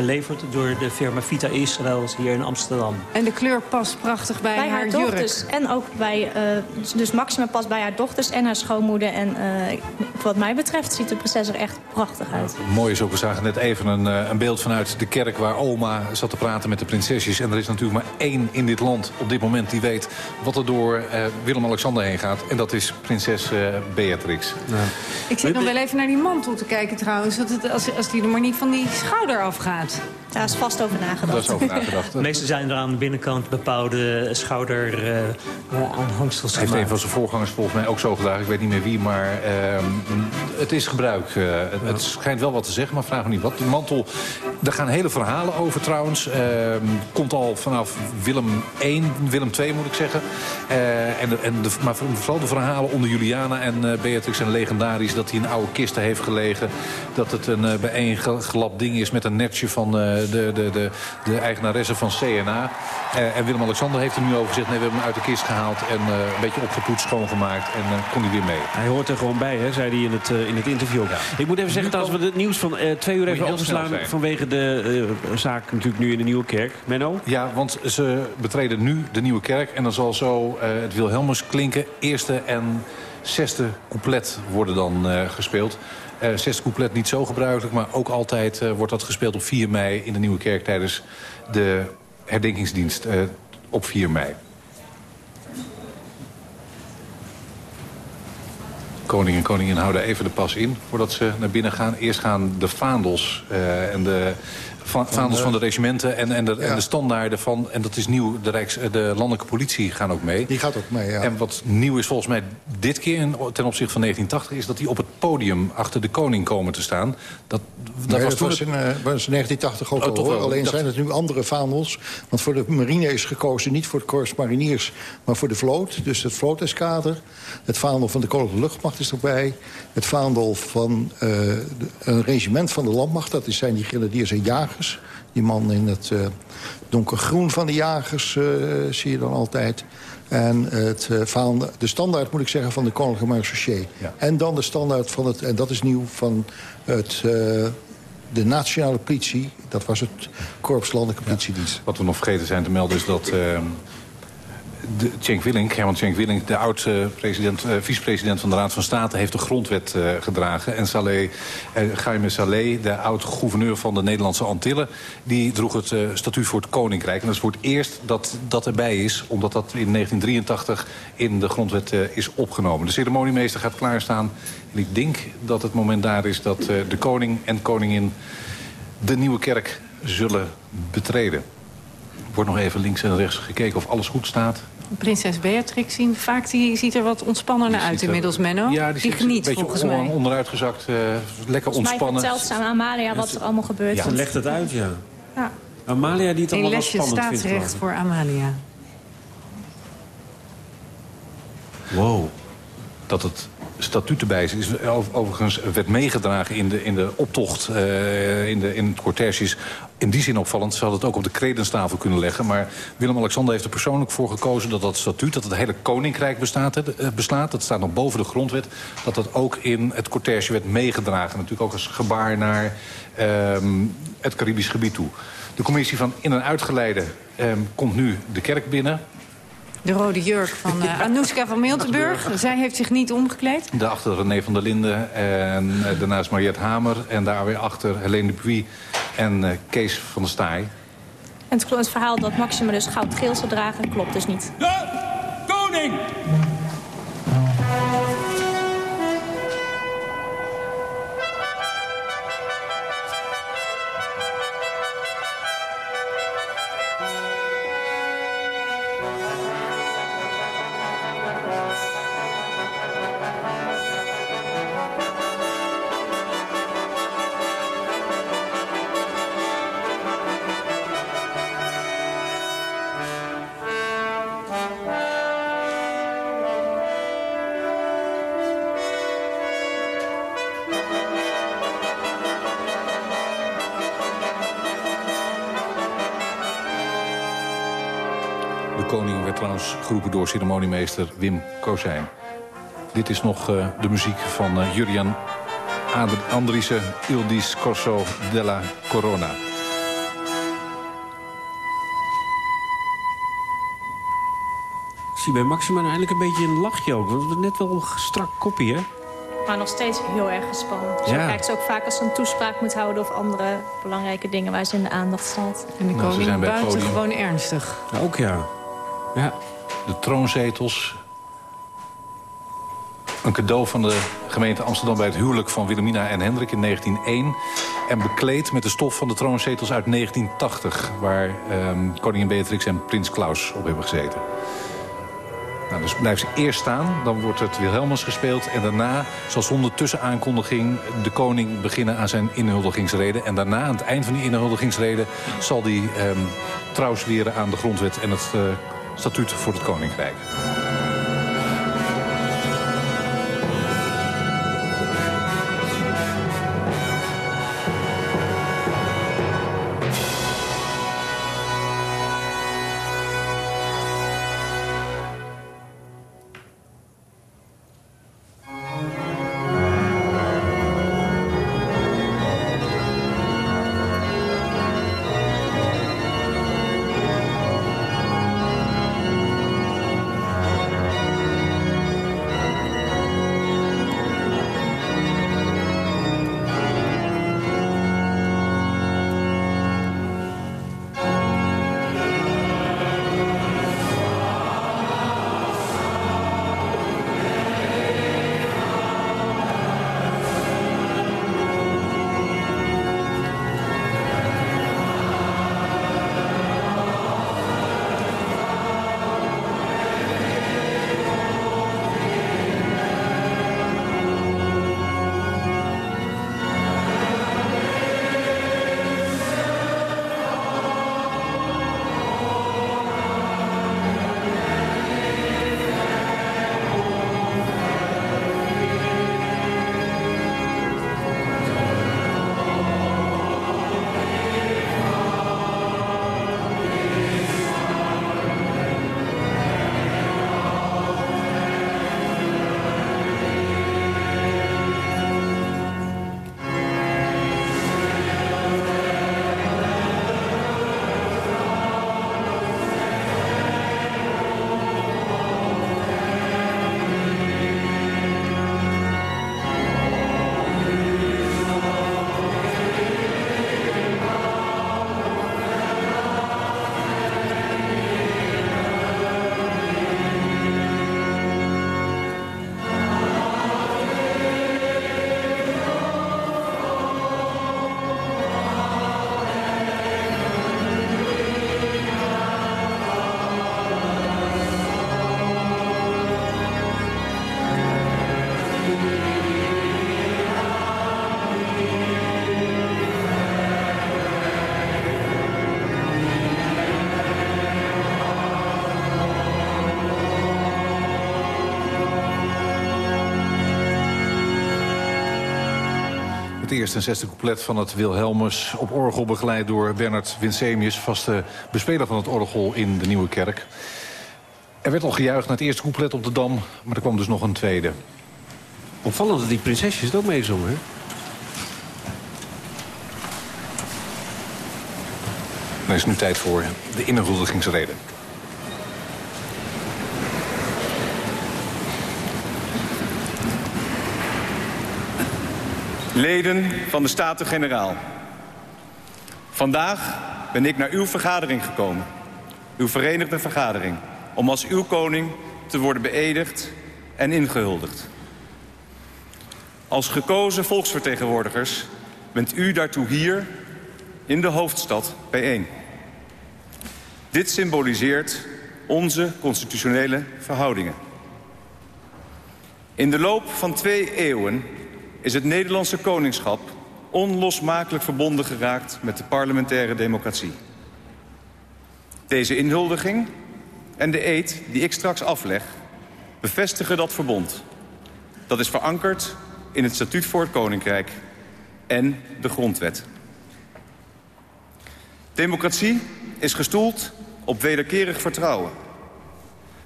geleverd door de firma Vita Israël hier in Amsterdam. En de kleur past prachtig bij, bij haar, dochters. En ook bij, uh, dus Maxima past bij haar dochters en haar schoonmoeder. En uh, wat mij betreft ziet de prinses er echt prachtig uit. Ja, mooi is ook, we zagen net even een, uh, een, beeld vanuit de kerk... waar oma zat te praten met de prinsesjes. En er is natuurlijk maar één in dit land op dit moment die weet... wat er door Willem-Alexander heen gaat. En dat is prinses Beatrix. Ja. Ik zit nog wel even naar die mantel te kijken trouwens. Dat het, als, als die er maar niet van die schouder afgaat. that. Daar is vast over nagedacht. Daar is over nagedacht. de meeste zijn er aan de binnenkant bepaalde schouder uh, aanhangsels Heeft een van zijn voorgangers volgens mij ook zo gedaan. Ik weet niet meer wie, maar uh, het is gebruik. Uh, het, het, schijnt wel wat te zeggen, maar vraag me niet wat. De mantel, daar gaan hele verhalen over trouwens. Uh, komt al vanaf Willem I, Willem II moet ik zeggen. Uh, en de, en de, maar vooral de verhalen onder Juliana en Beatrix zijn legendarisch. Dat hij in oude kisten heeft gelegen. Dat het een bijeengelapt ding is met een netje van de, de, de, de eigenaresse van CNA. en Willem-Alexander heeft er nu over gezegd... nee, we hebben hem uit de kist gehaald en een beetje opgepoetst, schoongemaakt. En uh, kon hij weer mee. Hij hoort er gewoon bij, hè, zei hij in het, in het interview. Ja. Ik moet even zeggen, dat we het nieuws van twee uur even overslaan... vanwege de zaak natuurlijk nu in de Nieuwe Kerk. Menno? Ja, want ze betreden nu de Nieuwe Kerk. En dan zal zo het Wilhelmus klinken. Eerste en zesde couplet worden dan gespeeld. Uh, zesde couplet niet zo gebruikelijk, maar ook altijd uh, wordt dat gespeeld op 4 mei in de Nieuwe Kerk tijdens de herdenkingsdienst uh, op 4 mei. Koning en koningin houden even de pas in voordat ze naar binnen gaan. Eerst gaan de vaandels en de vaandels van de regimenten en, en, de, en de standaarden van... en dat is nieuw, de, Rijks, de landelijke politie gaan ook mee. Die gaat ook mee, ja. En wat nieuw is volgens mij dit keer ten opzichte van 1980... is dat die op het podium achter de koning komen te staan. Dat, dat was, was, in, uh, was in 1980 ook oh, al, hoor. Alleen zijn het nu andere vaandels. Want voor de marine is gekozen niet voor het korps mariniers... maar voor de vloot, dus het vlooteskader. Het vaandel van de koninklijke luchtmacht is erbij. Het vaandel van uh, een regiment van de landmacht. Dat zijn die grenadiers en jagers die man in het uh, donkergroen van de jagers uh, zie je dan altijd. En het, van de standaard, moet ik zeggen, van de Koninklijke. Ja. En dan de standaard van het, en dat is nieuw, van het, de nationale politie. Dat was het Korps Landelijke Politiedienst. Ja. Wat we nog vergeten zijn te melden is dat de, Cenk Willink, Herman Cenk Willink, de oud-president, uh, vicepresident van de Raad van State, heeft de grondwet uh, gedragen. En Saleh, uh, Jaime Saleh, de oud-gouverneur van de Nederlandse Antillen, die droeg het statuut voor het Koninkrijk. En dat is voor het eerst dat dat erbij is, omdat dat in 1983 in de grondwet is opgenomen. De ceremoniemeester gaat klaarstaan. En ik denk dat het moment daar is dat de koning en koningin de nieuwe kerk zullen betreden. Wordt nog even links en rechts gekeken of alles goed staat. Prinses Beatrix zien vaak die ziet er wat ontspannender uit inmiddels, Menno. Ja, die, die geniet volgens on, mij. onderuitgezakt, uh, lekker volgens ontspannen. Mij vertelt aan Amalia wat er allemaal gebeurt. Ja, ze legt het uit, ja. ja. Amalia die het allemaal wel spannend vindt. Een lesje staatsrecht voor Amalia. Wow. Dat het statuut erbij is. Overigens werd meegedragen in de, in de optocht, uh, in, de, in het cortèges. In die zin opvallend, ze hadden het ook op de kredenstafel kunnen leggen. Maar Willem-Alexander heeft er persoonlijk voor gekozen dat dat statuut... dat het hele koninkrijk bestaat, uh, beslaat, dat staat nog boven de grondwet... dat dat ook in het cortège werd meegedragen. Natuurlijk ook als gebaar naar uh, het Caribisch gebied toe. De commissie van in- en uitgeleide ehm, komt nu de kerk binnen. De rode jurk van uh, Anouska van Miltenburg. Zij heeft zich niet omgekleed. Daarachter René van der Linden en uh, daarnaast Mariette Hamer. En daar weer achter Helene Dupuy en uh, Kees van der Staaij. En het, het verhaal dat Maxima dus goud-geel zou dragen klopt dus niet. De koning! groepen door ceremoniemeester Wim Kozijn. Dit is nog eh, de muziek van eh, uh, Jurian Andriessen, Il Discorso della Corona. Ik zie bij Maxima nou eigenlijk een beetje een lachje ook. Want net wel een strak kopje, hè? Maar nog steeds heel erg gespannen. Dus kijkt ze ook vaak als ze een toespraak moet houden... of andere belangrijke dingen waar ze in de aandacht staat. En de nou, koning buiten gewoon ernstig. Ook ja. Ja. De troonzetels. Een cadeau van de gemeente Amsterdam bij het huwelijk van Wilhelmina en Hendrik in 1901. En bekleed met de stof van de troonzetels uit 1980... waar ehm, koningin Beatrix en prins Klaus op hebben gezeten. Nou, dus blijft ze eerst staan, dan wordt het Wilhelmus gespeeld... en daarna zal zonder tussenaankondiging de koning beginnen aan zijn inhuldigingsrede. En daarna, aan het eind van die inhuldigingsrede... zal hij ehm, trouw aan de grondwet en het uh, statuut voor het koninkrijk. Eerste en zesde couplet van het Wilhelmus... op orgel begeleid door Bernard Winsemius... vaste bespeler van het orgel in de Nieuwe Kerk. Er werd al gejuicht naar het eerste couplet op de Dam... maar er kwam dus nog een tweede. Opvallend dat die prinsesjes het ook meezongen, hè? Er is nu tijd voor de inhuldigingsrede. Leden van de Staten-Generaal. Vandaag ben ik naar uw vergadering gekomen. Uw verenigde vergadering. Om als uw koning te worden beëdigd en ingehuldigd. Als gekozen volksvertegenwoordigers bent u daartoe hier in de hoofdstad bijeen. Dit symboliseert onze constitutionele verhoudingen. In de loop van twee eeuwen is het Nederlandse koningschap onlosmakelijk verbonden geraakt met de parlementaire democratie. Deze inhuldiging en de eed die ik straks afleg bevestigen dat verbond. Dat is verankerd in het statuut voor het Koninkrijk en de grondwet. Democratie is gestoeld op wederkerig vertrouwen.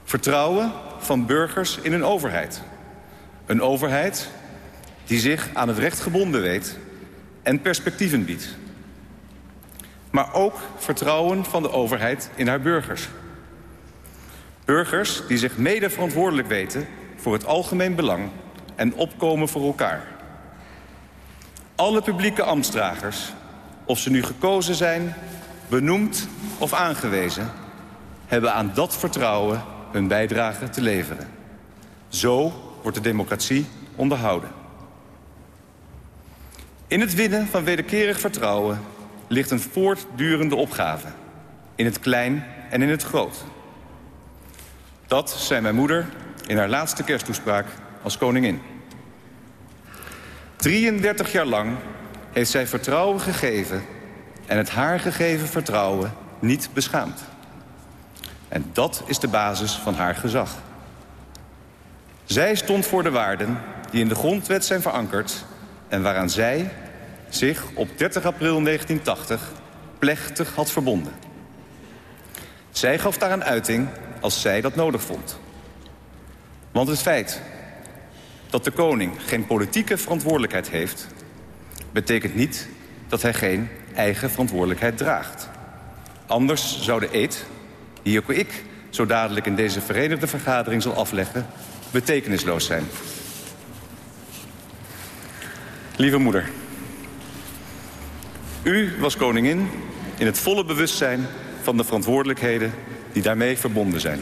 Vertrouwen van burgers in een overheid. Een overheid die zich aan het recht gebonden weet en perspectieven biedt. Maar ook vertrouwen van de overheid in haar burgers. Burgers die zich mede verantwoordelijk weten voor het algemeen belang en opkomen voor elkaar. Alle publieke ambtsdragers, of ze nu gekozen zijn, benoemd of aangewezen... hebben aan dat vertrouwen hun bijdrage te leveren. Zo wordt de democratie onderhouden. In het winnen van wederkerig vertrouwen ligt een voortdurende opgave. In het klein en in het groot. Dat zei mijn moeder in haar laatste kersttoespraak als koningin. 33 jaar lang heeft zij vertrouwen gegeven... en het haar gegeven vertrouwen niet beschaamd. En dat is de basis van haar gezag. Zij stond voor de waarden die in de grondwet zijn verankerd... en waaraan zij zich op 30 april 1980 plechtig had verbonden. Zij gaf daar een uiting als zij dat nodig vond. Want het feit dat de koning geen politieke verantwoordelijkheid heeft... betekent niet dat hij geen eigen verantwoordelijkheid draagt. Anders zou de eed, die ook ik zo dadelijk in deze verenigde vergadering zal afleggen... betekenisloos zijn. Lieve moeder, u was koningin in het volle bewustzijn van de verantwoordelijkheden die daarmee verbonden zijn.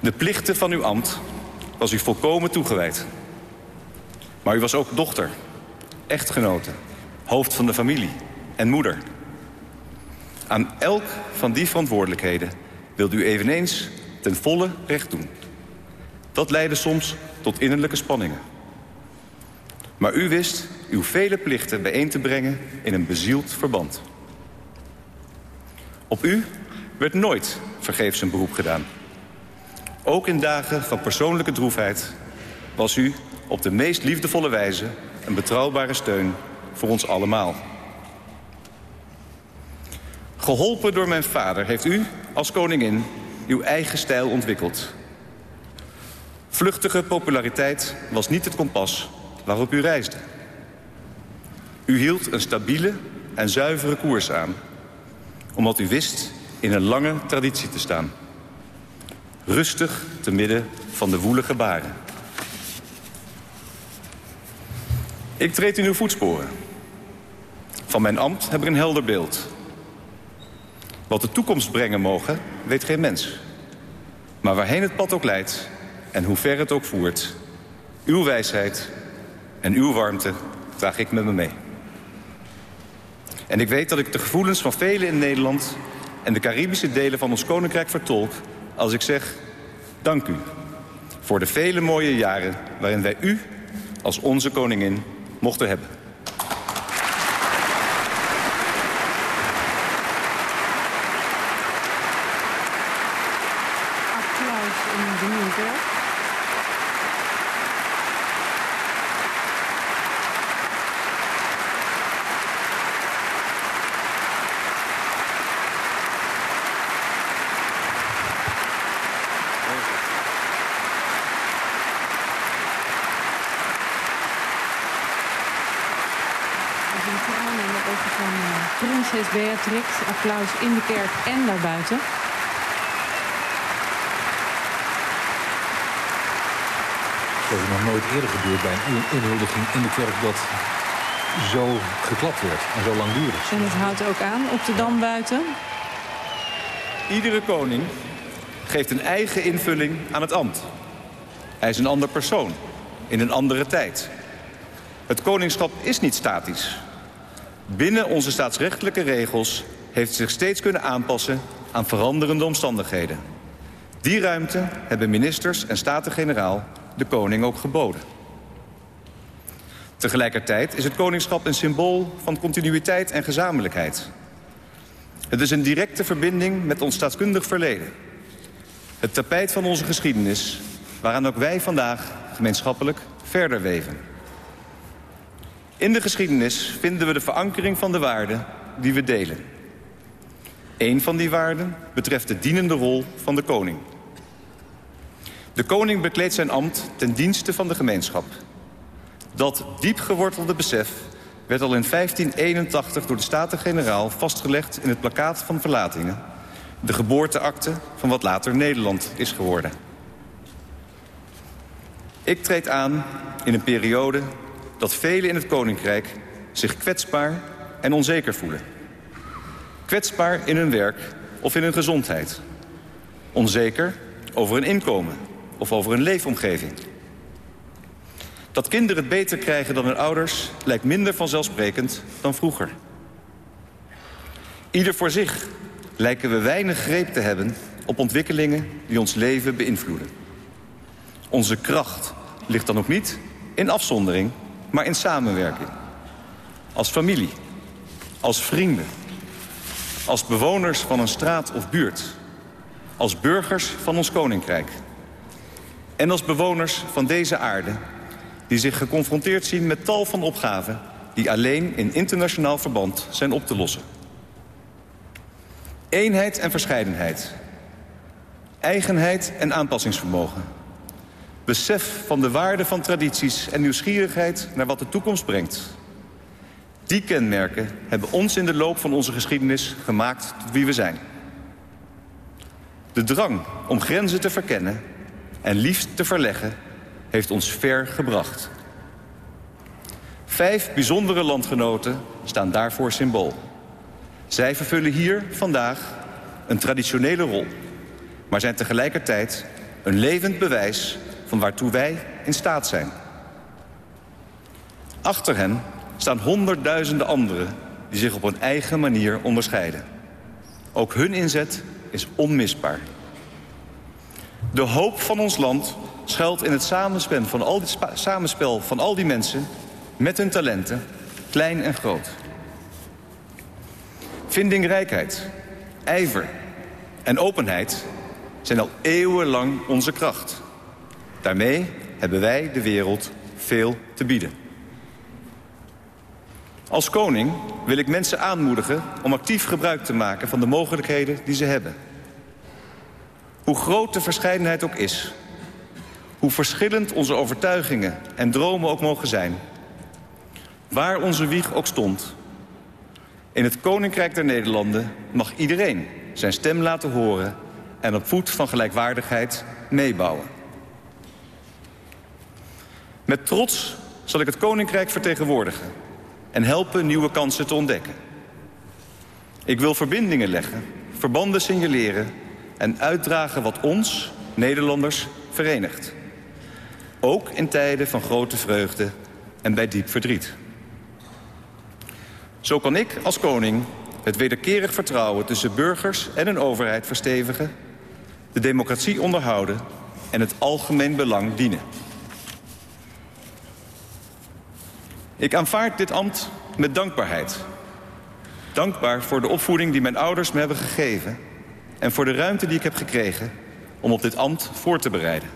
De plichten van uw ambt was u volkomen toegewijd. Maar u was ook dochter, echtgenote, hoofd van de familie en moeder. Aan elk van die verantwoordelijkheden wilde u eveneens ten volle recht doen. Dat leidde soms tot innerlijke spanningen. Maar u wist uw vele plichten bijeen te brengen in een bezield verband. Op u werd nooit vergeefs een beroep gedaan. Ook in dagen van persoonlijke droefheid was u op de meest liefdevolle wijze een betrouwbare steun voor ons allemaal. Geholpen door mijn vader heeft u als koningin uw eigen stijl ontwikkeld. Vluchtige populariteit was niet het kompas waarop u reisde. U hield een stabiele en zuivere koers aan. Omdat u wist in een lange traditie te staan. Rustig te midden van de woelige baren. Ik treed in uw voetsporen. Van mijn ambt heb ik een helder beeld. Wat de toekomst brengen mogen, weet geen mens. Maar waarheen het pad ook leidt en hoe ver het ook voert... uw wijsheid en uw warmte draag ik met me mee. En ik weet dat ik de gevoelens van velen in Nederland... en de Caribische delen van ons koninkrijk vertolk... als ik zeg, dank u voor de vele mooie jaren... waarin wij u als onze koningin mochten hebben. Applaus in de kerk en daarbuiten. Dat is nog nooit eerder gebeurd bij een inhuldiging in de kerk dat zo geklapt werd en zo langdurig. En het houdt ook aan op de dam buiten. Iedere koning geeft een eigen invulling aan het ambt. Hij is een ander persoon, in een andere tijd. Het koningschap is niet statisch binnen onze staatsrechtelijke regels heeft zich steeds kunnen aanpassen aan veranderende omstandigheden. Die ruimte hebben ministers en Staten-Generaal de koning ook geboden. Tegelijkertijd is het koningschap een symbool van continuïteit en gezamenlijkheid. Het is een directe verbinding met ons staatskundig verleden. Het tapijt van onze geschiedenis, waaraan ook wij vandaag gemeenschappelijk verder weven. In de geschiedenis vinden we de verankering van de waarden die we delen. Een van die waarden betreft de dienende rol van de koning. De koning bekleedt zijn ambt ten dienste van de gemeenschap. Dat diep gewortelde besef werd al in 1581 door de Staten-Generaal vastgelegd in het plakkaat van verlatingen... De geboorteakte van wat later Nederland is geworden. Ik treed aan in een periode dat velen in het Koninkrijk zich kwetsbaar en onzeker voelen. Kwetsbaar in hun werk of in hun gezondheid. Onzeker over hun inkomen of over hun leefomgeving. Dat kinderen het beter krijgen dan hun ouders lijkt minder vanzelfsprekend dan vroeger. Ieder voor zich lijken we weinig greep te hebben op ontwikkelingen die ons leven beïnvloeden. Onze kracht ligt dan ook niet in afzondering, maar in samenwerking. Als familie, als vrienden, als bewoners van een straat of buurt, als burgers van ons koninkrijk en als bewoners van deze aarde die zich geconfronteerd zien met tal van opgaven... die alleen in internationaal verband zijn op te lossen. Eenheid en verscheidenheid. Eigenheid en aanpassingsvermogen. Besef van de waarde van tradities en nieuwsgierigheid naar wat de toekomst brengt. Die kenmerken hebben ons in de loop van onze geschiedenis gemaakt tot wie we zijn. De drang om grenzen te verkennen en liefst te verleggen heeft ons ver gebracht. Vijf bijzondere landgenoten staan daarvoor symbool. Zij vervullen hier vandaag een traditionele rol... maar zijn tegelijkertijd een levend bewijs van waartoe wij in staat zijn. Achter hen staan honderdduizenden anderen die zich op een eigen manier onderscheiden. Ook hun inzet is onmisbaar. De hoop van ons land schuilt in het samenspel van al die, samenspel van al die mensen... met hun talenten, klein en groot. Vindingrijkheid, ijver en openheid zijn al eeuwenlang onze kracht. Daarmee hebben wij de wereld veel te bieden. Als koning wil ik mensen aanmoedigen om actief gebruik te maken van de mogelijkheden die ze hebben. Hoe groot de verscheidenheid ook is, hoe verschillend onze overtuigingen en dromen ook mogen zijn. Waar onze wieg ook stond. In het Koninkrijk der Nederlanden mag iedereen zijn stem laten horen... en op voet van gelijkwaardigheid meebouwen. Met trots zal ik het Koninkrijk vertegenwoordigen... en helpen nieuwe kansen te ontdekken. Ik wil verbindingen leggen, verbanden signaleren... en uitdragen wat ons, Nederlanders, verenigt. Ook in tijden van grote vreugde en bij diep verdriet. Zo kan ik als koning het wederkerig vertrouwen tussen burgers en een overheid verstevigen... de democratie onderhouden en het algemeen belang dienen. Ik aanvaard dit ambt met dankbaarheid. Dankbaar voor de opvoeding die mijn ouders me hebben gegeven... en voor de ruimte die ik heb gekregen om op dit ambt voor te bereiden.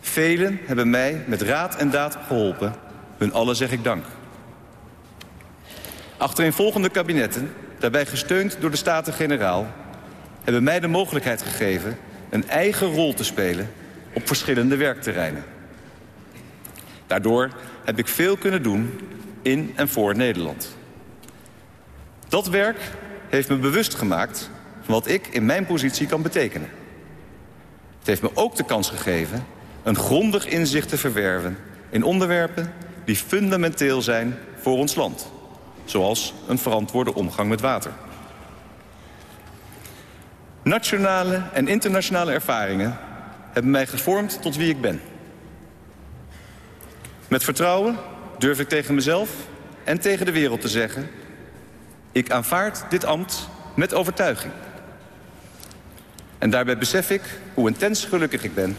Velen hebben mij met raad en daad geholpen. Hun allen zeg ik dank. Achtereenvolgende kabinetten, daarbij gesteund door de Staten-Generaal... hebben mij de mogelijkheid gegeven een eigen rol te spelen op verschillende werkterreinen. Daardoor heb ik veel kunnen doen in en voor Nederland. Dat werk heeft me bewust gemaakt van wat ik in mijn positie kan betekenen. Het heeft me ook de kans gegeven een grondig inzicht te verwerven in onderwerpen die fundamenteel zijn voor ons land. Zoals een verantwoorde omgang met water. Nationale en internationale ervaringen hebben mij gevormd tot wie ik ben. Met vertrouwen durf ik tegen mezelf en tegen de wereld te zeggen... ik aanvaard dit ambt met overtuiging. En daarbij besef ik hoe intens gelukkig ik ben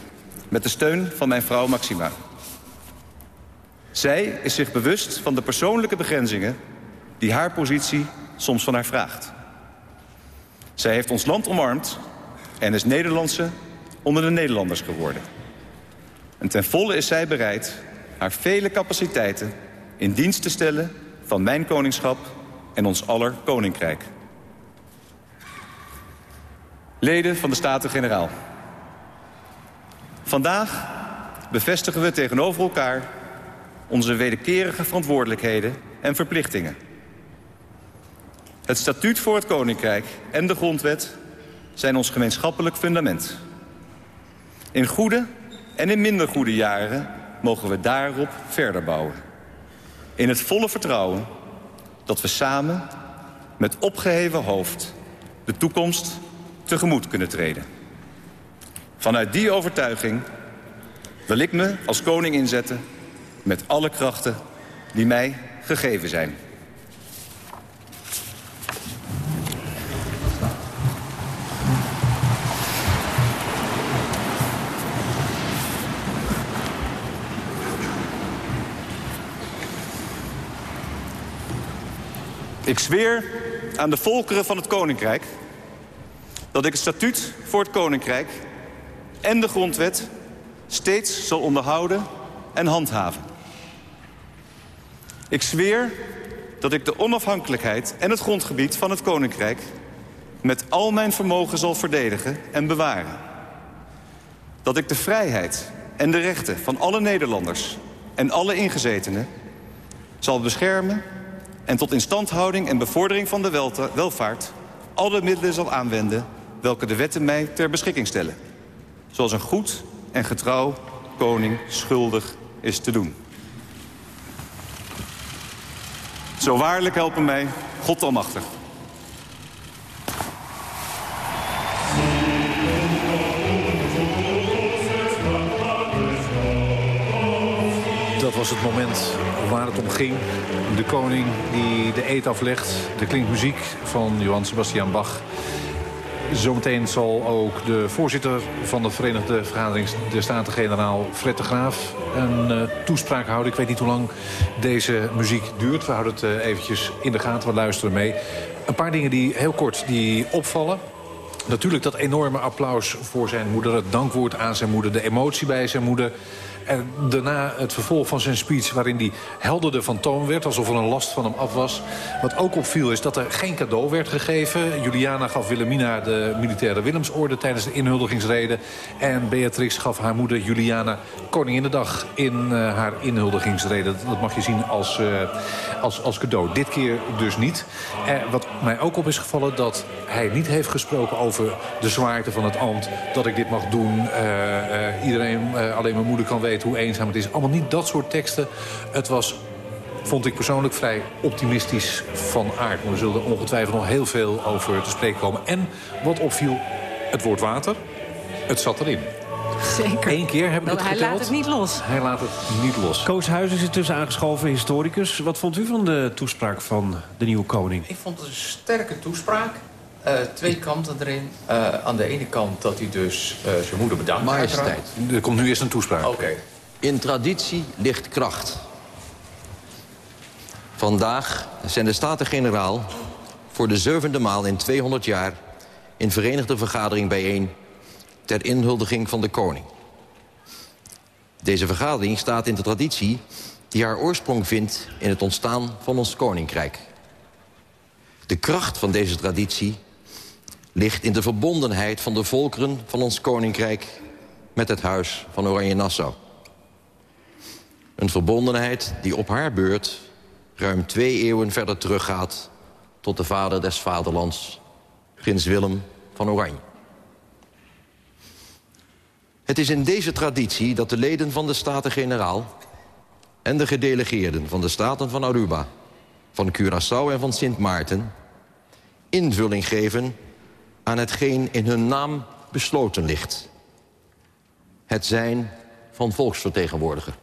met de steun van mijn vrouw Maxima. Zij is zich bewust van de persoonlijke begrenzingen... die haar positie soms van haar vraagt. Zij heeft ons land omarmd en is Nederlandse onder de Nederlanders geworden. En ten volle is zij bereid haar vele capaciteiten in dienst te stellen... van mijn koningschap en ons aller koninkrijk. Leden van de Staten-Generaal. Vandaag bevestigen we tegenover elkaar onze wederkerige verantwoordelijkheden en verplichtingen. Het statuut voor het Koninkrijk en de grondwet zijn ons gemeenschappelijk fundament. In goede en in minder goede jaren mogen we daarop verder bouwen. In het volle vertrouwen dat we samen met opgeheven hoofd de toekomst tegemoet kunnen treden. Vanuit die overtuiging wil ik me als koning inzetten met alle krachten die mij gegeven zijn. Ik zweer aan de volkeren van het Koninkrijk... dat ik het statuut voor het Koninkrijk en de grondwet... steeds zal onderhouden en handhaven. Ik zweer dat ik de onafhankelijkheid en het grondgebied van het Koninkrijk... met al mijn vermogen zal verdedigen en bewaren. Dat ik de vrijheid en de rechten van alle Nederlanders en alle ingezetenen... zal beschermen en tot instandhouding en bevordering van de welvaart... alle middelen zal aanwenden welke de wetten mij ter beschikking stellen. Zoals een goed en getrouw koning schuldig is te doen. Zo waarlijk helpen mij God almachtig. Dat was het moment waar het om ging. De koning die de eet aflegt. Er klinkt muziek van Johann Sebastian Bach. Zometeen zal ook de voorzitter van de Verenigde Vergadering... de Staten-Generaal Fred de Graaf een uh, toespraak houden. Ik weet niet hoe lang deze muziek duurt. We houden het uh, eventjes in de gaten, we luisteren mee. Een paar dingen die heel kort die opvallen. Natuurlijk dat enorme applaus voor zijn moeder. Het dankwoord aan zijn moeder. De emotie bij zijn moeder. En daarna het vervolg van zijn speech waarin hij helderder van toon werd... alsof er een last van hem af was. Wat ook opviel is dat er geen cadeau werd gegeven. Juliana gaf Wilhelmina de militaire Willemsorde tijdens de inhuldigingsrede. En Beatrix gaf haar moeder Juliana Koninginnedag in uh, haar inhuldigingsrede. Dat mag je zien als, uh, als, als cadeau. Dit keer dus niet. Uh, wat mij ook op is gevallen dat hij niet heeft gesproken over de zwaarte van het ambt. Dat ik dit mag doen. iedereen, alleen mijn moeder kan weten hoe eenzaam het is. Allemaal niet dat soort teksten. Het was, vond ik persoonlijk, vrij optimistisch van aard. Maar we zullen er ongetwijfeld nog heel veel over te spreken komen. En wat opviel, het woord water, het zat erin. Zeker. Eén keer heb ik het Hij geteld. laat het niet los. Hij laat het niet los. Koos Huizen is tussen aangeschoven, historicus. Wat vond u van de toespraak van de nieuwe koning? Ik vond het een sterke toespraak. Uh, twee kanten erin. Uh, aan de ene kant dat hij dus uh, zijn moeder bedankt. Majesteit. Er komt nu eerst een toespraak. Oké. Okay. In traditie ligt kracht. Vandaag zijn de Staten-Generaal voor de zevende maal in 200 jaar... in Verenigde Vergadering bijeen ter inhuldiging van de koning. Deze vergadering staat in de traditie die haar oorsprong vindt... in het ontstaan van ons koninkrijk. De kracht van deze traditie ligt in de verbondenheid van de volkeren van ons koninkrijk... met het huis van Oranje-Nassau. Een verbondenheid die op haar beurt ruim twee eeuwen verder teruggaat... tot de vader des vaderlands, prins Willem van Oranje. Het is in deze traditie dat de leden van de Staten-Generaal... en de gedelegeerden van de Staten van Aruba, van Curaçao en van Sint Maarten... invulling geven aan hetgeen in hun naam besloten ligt. Het zijn van volksvertegenwoordiger.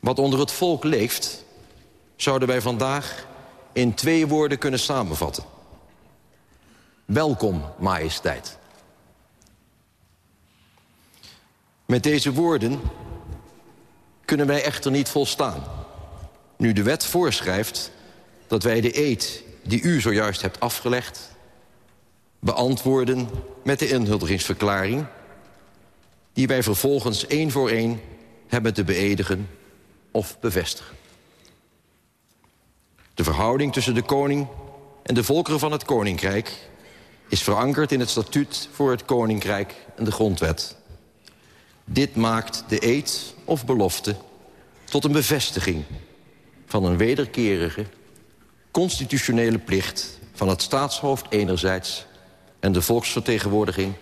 Wat onder het volk leeft, zouden wij vandaag in twee woorden kunnen samenvatten. Welkom, majesteit. Met deze woorden kunnen wij echter niet volstaan. Nu de wet voorschrijft dat wij de eed die u zojuist hebt afgelegd... beantwoorden met de inhuldigingsverklaring... die wij vervolgens één voor één hebben te beëdigen of bevestigen. De verhouding tussen de koning en de volkeren van het koninkrijk... is verankerd in het statuut voor het koninkrijk en de grondwet. Dit maakt de eed of belofte tot een bevestiging... van een wederkerige constitutionele plicht van het staatshoofd enerzijds... en de volksvertegenwoordiging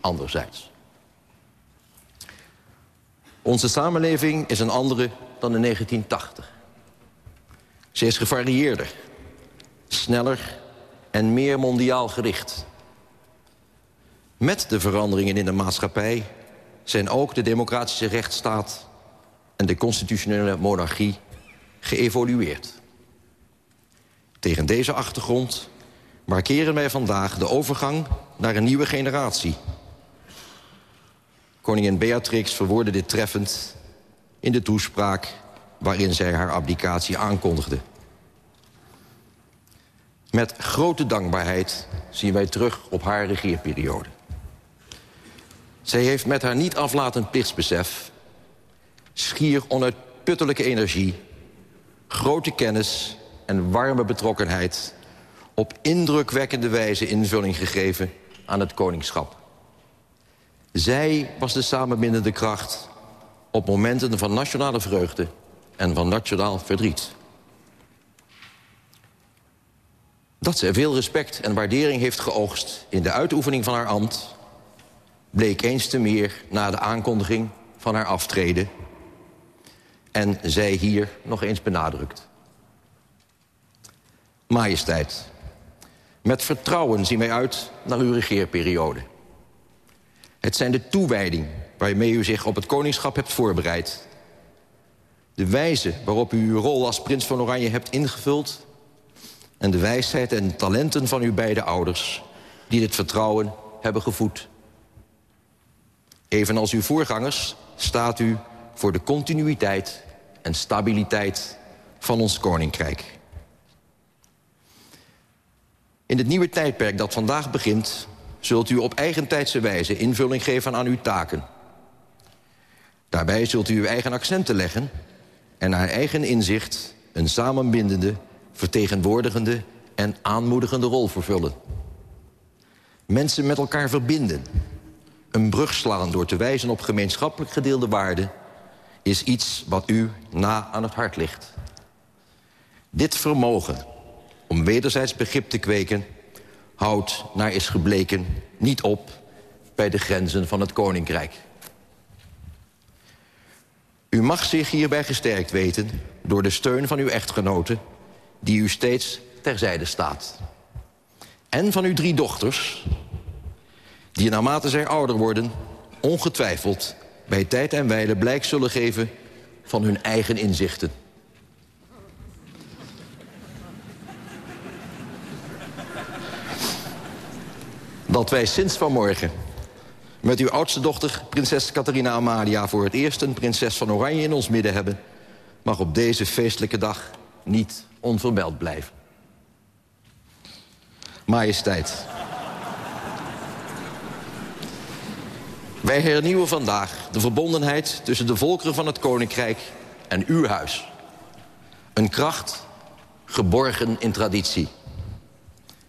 anderzijds. Onze samenleving is een andere dan in 1980. Ze is gevarieerder, sneller en meer mondiaal gericht. Met de veranderingen in de maatschappij zijn ook de democratische rechtsstaat en de constitutionele monarchie geëvolueerd. Tegen deze achtergrond markeren wij vandaag de overgang naar een nieuwe generatie. Koningin Beatrix verwoordde dit treffend in de toespraak waarin zij haar abdicatie aankondigde. Met grote dankbaarheid zien wij terug op haar regeerperiode. Zij heeft met haar niet aflatend plichtsbesef... schier onuitputtelijke energie, grote kennis en warme betrokkenheid... op indrukwekkende wijze invulling gegeven aan het koningschap. Zij was de samenbindende kracht op momenten van nationale vreugde en van nationaal verdriet. Dat ze veel respect en waardering heeft geoogst in de uitoefening van haar ambt... bleek eens te meer na de aankondiging van haar aftreden... en zij hier nog eens benadrukt. Majesteit, met vertrouwen zien wij uit naar uw regeerperiode. Het zijn de toewijding waarmee u zich op het koningschap hebt voorbereid... de wijze waarop u uw rol als prins van Oranje hebt ingevuld... en de wijsheid en talenten van uw beide ouders... die dit vertrouwen hebben gevoed. Evenals uw voorgangers staat u voor de continuïteit en stabiliteit van ons koninkrijk. In het nieuwe tijdperk dat vandaag begint... zult u op eigentijdse wijze invulling geven aan uw taken. Daarbij zult u uw eigen accenten leggen... en naar eigen inzicht een samenbindende, vertegenwoordigende... en aanmoedigende rol vervullen. Mensen met elkaar verbinden. Een brug slaan door te wijzen op gemeenschappelijk gedeelde waarden... is iets wat u na aan het hart ligt. Dit vermogen om wederzijds begrip te kweken... houdt, naar is gebleken, niet op bij de grenzen van het Koninkrijk. U mag zich hierbij gesterkt weten door de steun van uw echtgenote... die u steeds terzijde staat. En van uw drie dochters, die naarmate zij ouder worden... ongetwijfeld bij tijd en wijle blijk zullen geven van hun eigen inzichten. Dat wij sinds vanmorgen met uw oudste dochter, prinses Catharina Amalia... voor het eerst een prinses van Oranje in ons midden hebben... mag op deze feestelijke dag niet onvermeld blijven. Majesteit. Wij hernieuwen vandaag de verbondenheid tussen de volkeren van het Koninkrijk en uw huis. Een kracht geborgen in traditie.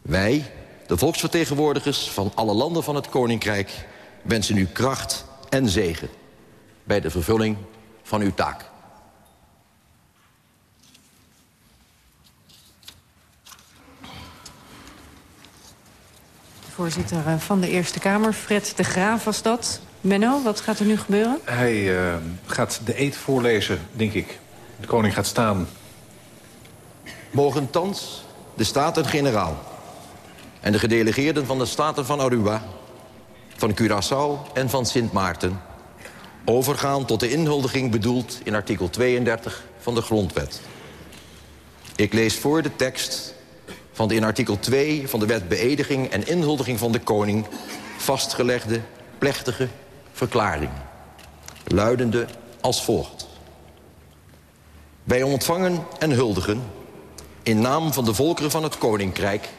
Wij, de volksvertegenwoordigers van alle landen van het Koninkrijk... wensen u kracht en zegen bij de vervulling van uw taak. Voorzitter eh, van de Eerste Kamer, Fred de Graaf was dat. Menno, wat gaat er nu gebeuren? Hij uh, gaat de eed voorlezen, denk ik. De koning gaat staan. Mogen thans de Staten-Generaal en de gedelegeerden van de Staten van Aruba, van Curaçao en van Sint Maarten... overgaan tot de inhuldiging bedoeld in artikel 32 van de Grondwet. Ik lees voor de tekst van de in artikel 2 van de wet beëdiging en inhuldiging van de koning... vastgelegde plechtige verklaring, luidende als volgt. Wij ontvangen en huldigen in naam van de volkeren van het Koninkrijk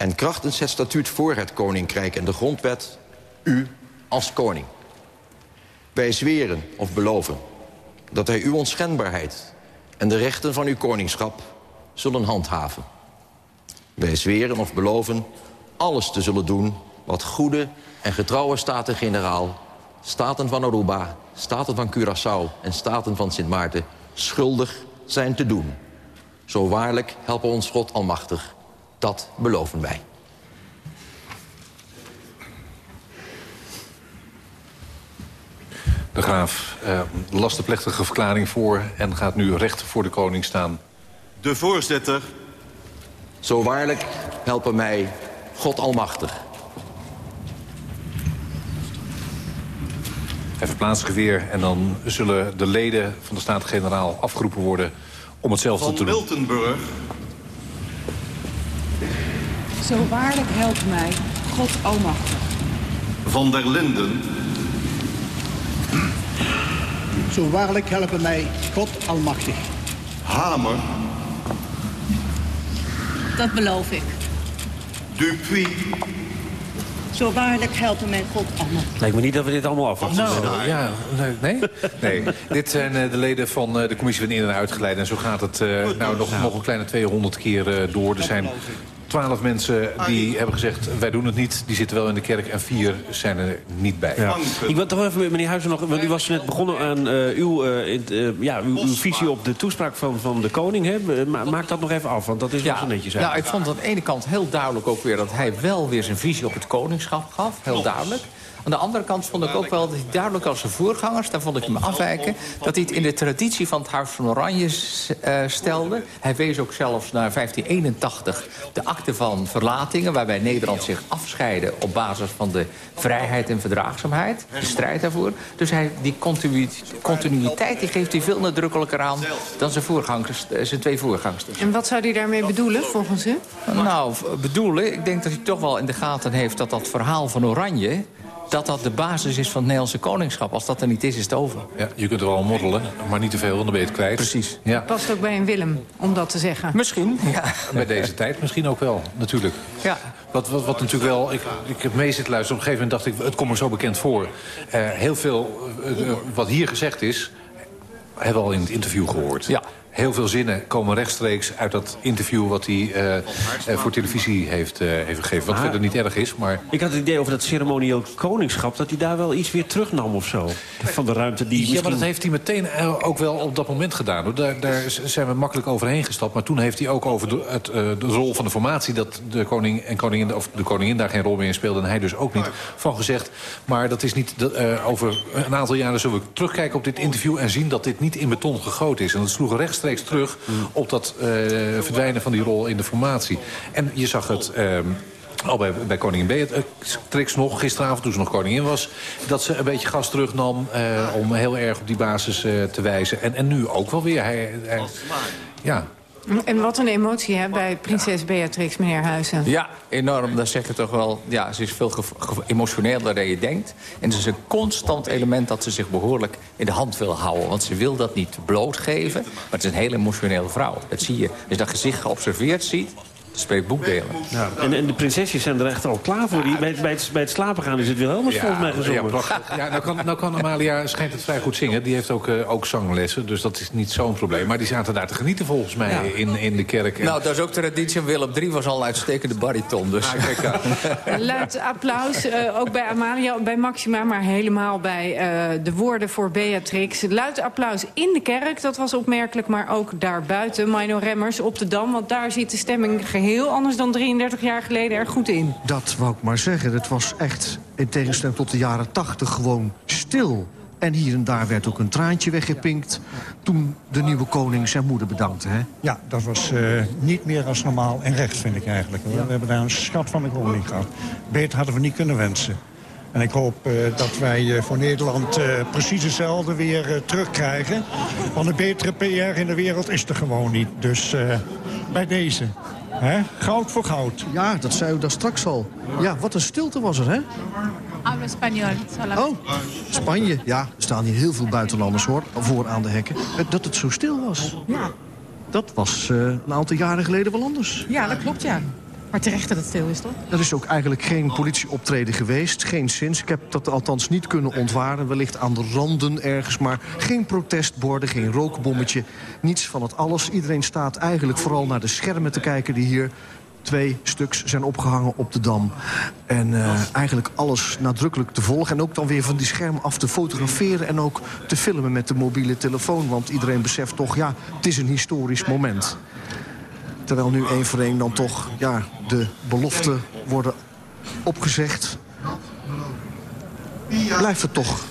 en krachtens het statuut voor het koninkrijk en de grondwet... u als koning. Wij zweren of beloven dat wij uw onschendbaarheid... en de rechten van uw koningschap zullen handhaven. Wij zweren of beloven alles te zullen doen... wat goede en getrouwe Staten-Generaal... Staten van Aruba, Staten van Curaçao en Staten van Sint Maarten... schuldig zijn te doen. Zo waarlijk helpen ons God Almachtig Dat beloven wij. De graaf uh, las de plechtige verklaring voor... en gaat nu recht voor de koning staan. De voorzitter. Zo waarlijk helpen mij God Almachtig. Hij verplaatst zich weer en dan zullen de leden van de Staten-Generaal afgeroepen worden... om hetzelfde van te doen. Miltenburg. Zo waarlijk helpt mij God Almachtig. Van der Linden. Zo waarlijk helpen mij God Almachtig. Hamer. Dat beloof ik. Dupuy. Zo waarlijk helpen mij God Almachtig. Lijkt me niet dat we dit allemaal afwachten. Nou, ja, nee, nee? nee. Dit zijn uh, de leden van uh, de commissie van in- en uitgeleid. En zo gaat het uh, nou, nog, nog een kleine 200 keer door. Er zijn twaalf mensen die hebben gezegd, wij doen het niet. Die zitten wel in de kerk en vier zijn er niet bij. Ja. Ik wil toch even, meneer Huizen, nog, want u was net begonnen aan uh, uw, uh, ja, uw, uw, visie op de toespraak van, van de koning. Hè? Maak dat nog even af, want dat is ja, wel zo netjes. Nou, ik vond aan de ene kant heel duidelijk ook weer... dat hij wel weer zijn visie op het koningschap gaf. Heel duidelijk. Aan de andere kant vond ik ook wel dat hij duidelijk als zijn voorgangers... daar vond ik hem afwijken, dat hij het in de traditie van het Huis van Oranje uh, stelde. Hij wees ook zelfs naar 1581 de akte van verlatingen... waarbij Nederland zich afscheidde op basis van de vrijheid en verdraagzaamheid. De strijd daarvoor. Dus hij, die continuïteit die geeft hij veel nadrukkelijker aan... dan zijn, voorgangers, zijn twee voorgangsters. En wat zou hij daarmee bedoelen, volgens u? Nou, bedoelen, ik denk dat hij toch wel in de gaten heeft... dat dat verhaal van Oranje dat dat de basis is van het Nederlandse koningschap. Als dat er niet is, is het over. Ja, je kunt er wel moddelen, maar niet te veel, want dan ben je het kwijt. Precies. Ja. Past ook bij een Willem, om dat te zeggen. Misschien, ja. Bij deze tijd misschien ook wel, natuurlijk. Ja. Wat, wat, wat natuurlijk wel, ik, ik heb mee zitten luisteren. Op een gegeven moment dacht ik, het komt me zo bekend voor. Uh, heel veel uh, wat hier gezegd is, hebben we al in het interview gehoord. Ja. Heel veel zinnen komen rechtstreeks uit dat interview... wat hij uh, uh, voor televisie heeft, uh, heeft gegeven. Wat ah, verder niet erg is, maar... Ik had het idee over dat ceremonieel koningschap... dat hij daar wel iets weer terugnam of zo. Van de ruimte die Ja, misschien... maar dat heeft hij meteen ook wel op dat moment gedaan. Hoor. Daar, daar zijn we makkelijk overheen gestapt. Maar toen heeft hij ook over de, het, de rol van de formatie... dat de koning en koningin, of de koningin daar geen rol meer in speelde... en hij dus ook niet, van gezegd. Maar dat is niet... Dat, over een aantal jaren zullen we terugkijken op dit interview... en zien dat dit niet in beton gegoten is. En dat sloeg rechtstreeks terug op dat uh, verdwijnen van die rol in de formatie. En je zag het... Uh, al bij, bij koningin Beatrix nog, gisteravond toen ze nog koningin was... dat ze een beetje gas terugnam uh, om heel erg op die basis te wijzen. En, en nu ook wel weer. Hij, hij, ja, en wat een emotie hè, bij prinses Beatrix, meneer Huizen. Ja, enorm. Dat zeg je toch wel. Ja, ze is veel emotioneler dan je denkt. En het is een constant element dat ze zich behoorlijk in de hand wil houden. Want ze wil dat niet blootgeven. Maar het is een hele emotionele vrouw. Dat zie je. Als je dat gezicht geobserveerd ziet, spreekt boekdelen. Ja, en, en de prinsesjes zijn er echt al klaar voor. Die, bij, bij, het, bij het slapen gaan is het Wilhelmus ja, volgens mij gezongen. Ja, prachtig. ja, nou, kan, nou kan Amalia, schijnt het vrij goed zingen. Die heeft ook, uh, ook zanglessen, dus dat is niet zo'n probleem. Maar die zaten daar te genieten volgens mij ja. in, in de kerk. En... Nou, dat is ook traditie. Willem III was al een uitstekende bariton. Dus. Ah, kijk. Luid applaus, uh, ook bij Amalia, bij Maxima... maar helemaal bij uh, de woorden voor Beatrix. Luid applaus in de kerk, dat was opmerkelijk. Maar ook daarbuiten, Mino Remmers op de Dam. Want daar zit de stemming geheel anders dan 33 jaar geleden er goed in. Dat wou ik maar zeggen. Het was echt, in tegenstelling tot de jaren 80, gewoon stil. En hier en daar werd ook een traantje weggepinkt... toen de nieuwe koning zijn moeder bedankte, hè? Ja, dat was uh, niet meer als normaal en recht, vind ik eigenlijk. Ja. We hebben daar een schat van de koning gehad. Beter hadden we niet kunnen wensen. En ik hoop uh, dat wij uh, voor Nederland uh, precies hetzelfde weer terugkrijgen. Want een betere PR in de wereld is er gewoon niet. Dus bij deze. He? Goud voor goud. Ja, dat zei u daar straks al. Ja, wat een stilte was er, hè? Hablo español. Oh, Spanje. Ja, er staan hier heel veel buitenlanders, hoor, voor aan de hekken. Dat het zo stil was. Ja. Dat was uh, een aantal jaren geleden wel anders. Ja, dat klopt, ja. Maar terecht dat het stil is, toch? Er is ook eigenlijk geen politieoptreden geweest. Geen sinds. Ik heb dat althans niet kunnen ontwaren. Wellicht aan de randen ergens. Maar geen protestborden, geen rookbommetje. Niets van het alles. Iedereen staat eigenlijk vooral naar de schermen te kijken... die hier twee stuks zijn opgehangen op de Dam. En uh, eigenlijk alles nadrukkelijk te volgen. En ook dan weer van die schermen af te fotograferen... en ook te filmen met de mobiele telefoon. Want iedereen beseft toch, ja, het is een historisch moment. Terwijl nu één voor één dan toch ja, de beloften worden opgezegd. Blijft het toch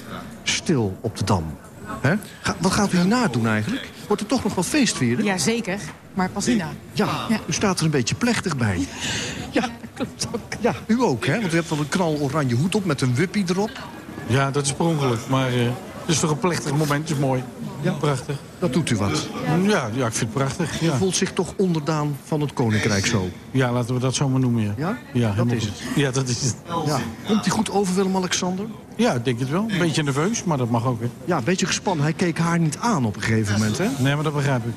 stil op de Dam. Hè? Ga, wat gaat u hierna doen eigenlijk? Wordt er toch nog wat feest vieren? Ja, zeker. Maar pas hierna. Ja, Ja. u staat er een beetje plechtig bij. Ja, dat klopt ook. Ja, u ook, hè? Want u hebt wel een knal oranje hoed op met een wuppie erop. Ja, dat is per ongeluk. Maar eh, het is toch een plechtig moment. Het is mooi. Ja. Prachtig. Dat doet u wat. Ja, ja, ik vind het prachtig. U Ja. voelt zich toch onderdaan van het Koninkrijk zo. ja, laten we dat zo maar noemen. Ja, Ja? ja Dat is goed. Ja, dat is het. Ja. Komt hij goed over, Willem-Alexander? Ja, ik denk het wel. Een beetje nerveus, maar dat mag ook. Hè. Ja, een beetje gespannen. Hij keek haar niet aan op een gegeven moment, hè? Nee, maar dat begrijp ik.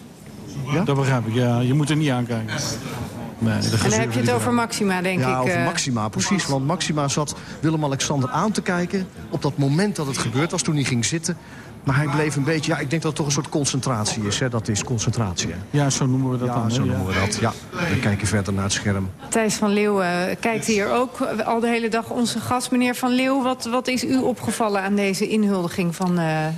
Ja? Dat begrijp ik, ja. Je moet er niet aankijken. Nee, En dan heb je het over Maxima, denk ja, ik. over eh. Maxima, precies. Want Maxima zat Willem-Alexander aan te kijken... op dat moment dat het gebeurd was, toen hij ging zitten. Maar hij bleef een beetje... Ja, ik denk dat het toch een soort concentratie is, hè? Dat is concentratie, hè? Ja, zo noemen we dat Ja, dan. zo ja. noemen we dat. Ja, dan kijk je verder naar het scherm. Thijs van Leeuwen kijkt hier ook al de hele dag onze gast. Meneer van Leeuw, wat, wat is u opgevallen aan deze inhuldiging van eh, eh,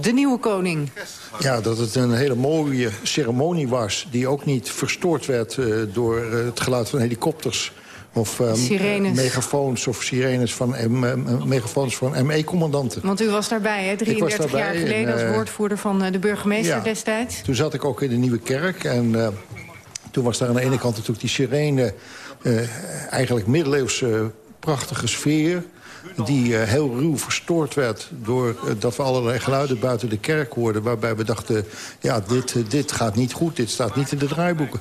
de nieuwe koning? Ja, dat het een hele mooie ceremonie was... die ook niet verstoord werd eh, door eh, het geluid van helikopters... of Sirenes. megafoons of sirenes van, M- eh, megafoons van ME-commandanten. Want u was daarbij, hè, 33 daarbij jaar en, geleden... als woordvoerder van de burgemeester ja. destijds. Toen zat ik ook in de Nieuwe Kerk en toen was daar aan de ene kant natuurlijk die sirene... eigenlijk middeleeuwse prachtige sfeer... die heel ruw verstoord werd door eh, dat we allerlei geluiden buiten de kerk hoorden... waarbij we dachten, ja, dit, dit gaat niet goed, dit staat niet in de draaiboeken.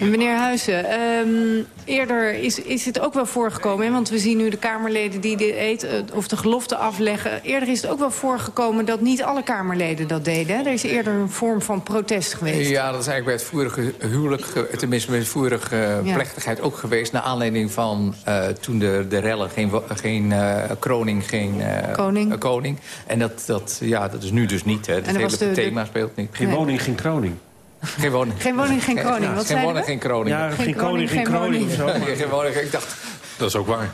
En meneer Huizen, ehm, eerder is, is het ook wel voorgekomen... Hè, want we zien nu de Kamerleden die de eet, eh, of de gelofte afleggen... eerder is het ook wel voorgekomen dat niet alle Kamerleden dat deden. Hè? Er is eerder een vorm van protest geweest. Ja, dat is eigenlijk bij het vorige huwelijk, tenminste bij de vorige eh, Ja. plechtigheid ook geweest. Naar aanleiding van eh, toen de, de rellen, geen, geen eh, kroning, geen eh, Koning. koning. En dat, dat, ja, dat is nu dus niet. Hè. Het dat hele de- thema speelt niet. Geen woning, geen kroning. Geen woning. Geen woning, geen koning. Ja, Wat geen woning, we? geen kroning. Ja, geen, Geen koning, geen koning, kroning. of zo. Geen woning. Ik dacht, Dat is ook waar.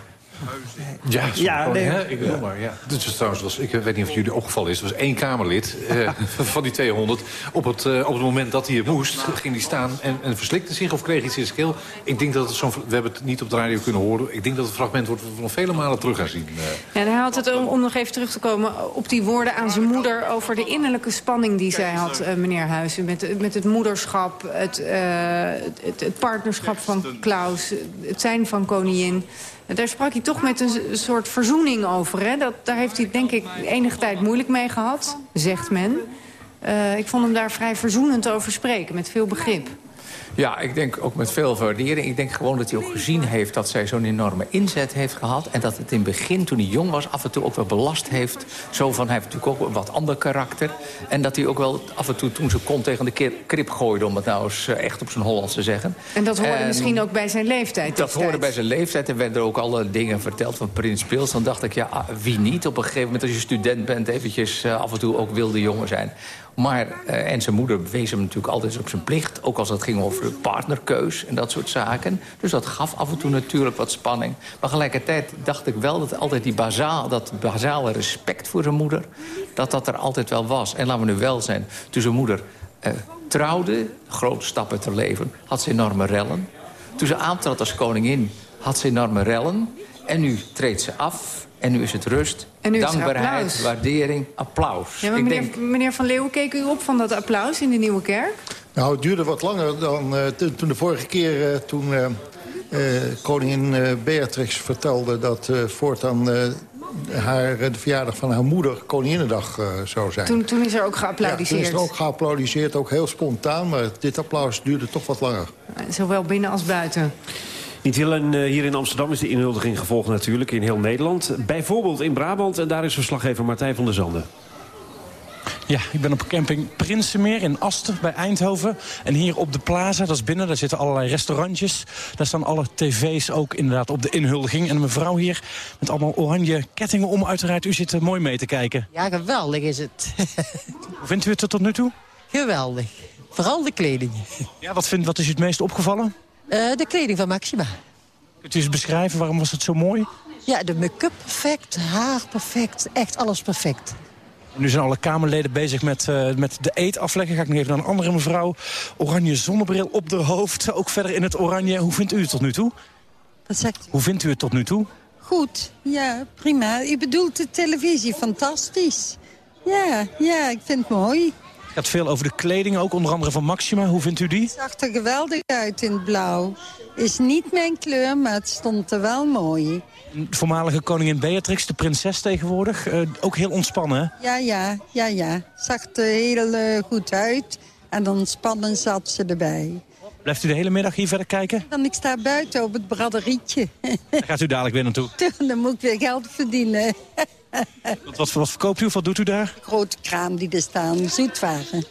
Ja, sorry, Ja, nee. hè, ik bedoel maar. Ja. Dit was trouwens, was, ik weet niet of jullie opgevallen is. Er was één Kamerlid eh, van die 200. Op het, eh, op het moment dat hij er moest, ging hij staan en, en verslikte zich of kreeg iets in zijn keel. Ik denk dat het zo'n. We hebben het niet op de radio kunnen horen. Ik denk dat het fragment wordt we nog vele malen terug gaan zien. eh. Ja, en hij had het om, om nog even terug te komen op die woorden aan zijn moeder... over de innerlijke spanning die zij had, eh, meneer Huizen. Met, met het moederschap, het, eh, het, het partnerschap van Klaus, het zijn van koningin. Daar sprak hij toch met een soort verzoening over. Hè? Dat, daar heeft hij denk ik enige tijd moeilijk mee gehad, zegt men. Eh, ik vond hem daar vrij verzoenend over spreken, met veel begrip. Ja, ik denk ook met veel waardering. Ik denk gewoon dat hij ook gezien heeft dat zij zo'n enorme inzet heeft gehad. En dat het in het begin, toen hij jong was, af en toe ook wel belast heeft. Zo van, hij heeft natuurlijk ook een wat ander karakter. En dat hij ook wel af en toe toen ze kont tegen de krip gooide... om het nou eens eh, echt op zijn Hollands te zeggen. En dat hoorde En misschien ook bij zijn leeftijd Dat hoorde bij zijn leeftijd. En werden er ook alle dingen verteld van Prins Pils. Dan dacht ik, ja, ah, wie niet? Op een gegeven moment als je student bent... eventjes eh, af en toe ook wilde jongen zijn. Maar, eh, en zijn moeder wees hem natuurlijk altijd op zijn plicht. Ook als het ging over partnerkeus en dat soort zaken. Dus dat gaf af en toe natuurlijk wat spanning. Maar tegelijkertijd dacht ik wel dat altijd die bazaal, dat basale respect voor zijn moeder... dat dat er altijd wel was. En laten we nu wel zijn, toen zijn moeder eh, trouwde... grote stappen te leven, had ze enorme rellen. Toen ze aantrad als koningin, had ze enorme rellen. En nu treedt ze af en nu is het rust. En nu is Dankbaarheid, applaus. waardering, applaus. Ja, maar ik meneer, denk, meneer Van Leeuwen, keek u op van dat applaus in de Nieuwe Kerk? Nou, het duurde wat langer dan eh, to- toen de vorige keer... eh, toen eh, eh, koningin eh, Beatrix vertelde dat eh, voortaan... eh, haar, de verjaardag van haar moeder Koninginnedag eh, zou zijn. Toen, toen is er ook Ja, geapplaudiseerd. toen is er ook geapplaudiseerd, ook heel spontaan. Maar dit applaus duurde toch wat langer. Zowel binnen als buiten. Niet alleen eh, hier in Amsterdam is de inhuldiging gevolgd natuurlijk in heel Nederland. Bijvoorbeeld in Brabant en daar is verslaggever Martijn van der Zanden. Ja, ik ben op camping Prinsenmeer in Asten bij Eindhoven. En hier op de plaza, dat is binnen, daar zitten allerlei restaurantjes. Daar staan alle tv's ook inderdaad op de inhuldiging. En een mevrouw hier met allemaal oranje kettingen om uiteraard. U zit er mooi mee te kijken. Ja, geweldig is het. Hoe vindt u het er tot nu toe? geweldig. Vooral de kleding. Ja, wat, vindt, wat is u het meest opgevallen? Eh, de kleding van Maxima. Kunt u eens beschrijven, waarom was het zo mooi? Ja, de make-up perfect, haar perfect, echt alles perfect. Nu zijn alle Kamerleden bezig met, uh, met de eet afleggen. Ga ik nog even naar een andere mevrouw. Oranje zonnebril op de hoofd, ook verder in het oranje. Hoe vindt u het tot nu toe? Wat zegt u? Hoe vindt u het tot nu toe? Goed, ja, prima. U bedoelt de televisie, fantastisch. Ja, ja, ik vind het mooi. Het gaat veel over de kleding, ook onder andere van Maxima. Hoe vindt u die? Het zag er geweldig uit in het blauw. Is niet mijn kleur, maar het stond er wel mooi. De voormalige koningin Beatrix, de prinses tegenwoordig, uh, ook heel ontspannen, Ja, ja, ja, ja. Zag er heel uh, goed uit. En ontspannen zat ze erbij. Blijft u de hele middag hier verder kijken? Dan ik sta buiten op het braderietje. Daar gaat u dadelijk weer naartoe? Dan moet ik weer geld verdienen. wat, wat, wat verkoopt u of wat doet u daar? Grote kraam die er staan, zoetwaren.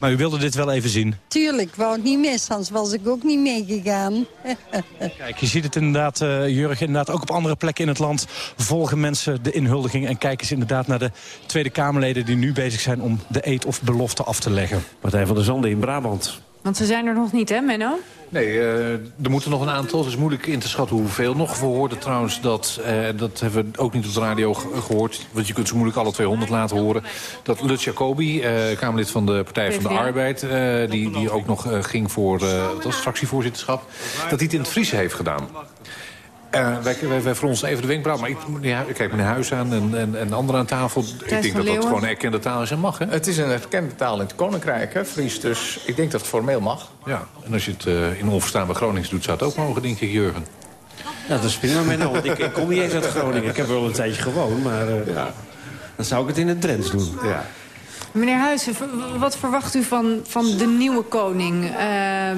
Maar u wilde dit wel even zien? Tuurlijk, ik wou het niet missen, anders was ik ook niet meegegaan. Kijk, je ziet het inderdaad, uh, Jurgen, inderdaad ook op andere plekken in het land... volgen mensen de inhuldiging en kijken ze inderdaad naar de Tweede Kamerleden... die nu bezig zijn om de eet of belofte af te leggen. Partij van de Zanden in Brabant. Want ze zijn er nog niet, hè, Menno? Nee, uh, er moeten nog een aantal. Het is moeilijk in te schatten hoeveel nog. We hoorden trouwens dat, uh, dat hebben we ook niet op de radio gehoord... want je kunt zo moeilijk alle 200 laten horen... dat Lut Jacobi, uh, Kamerlid van de Partij van de Arbeid... die, die ook nog ging voor het fractievoorzitterschap... dat hij het in het Fries heeft gedaan. Uh, wij, wij, wij fronsen even de wenkbrauw, maar ik, ja, ik kijk meneer Huis aan en, en, en anderen aan tafel. ik denk dat dat gewoon een erkende taal is en mag, hè? Het is een erkende taal in het Koninkrijk, hè, Fries. Dus ik denk dat het formeel mag. Ja, en als je het uh, in onverstaanbaar Gronings doet, zou het ook mogen, denk ik, Jurgen. Ja, dat is prima, Menno, want ik, ik kom niet eens uit Groningen. Ik heb wel een tijdje gewoond, maar uh, ja. dan zou ik het in het Drents doen. Ja. Meneer Huizen, wat verwacht u van, van de nieuwe koning? Uh,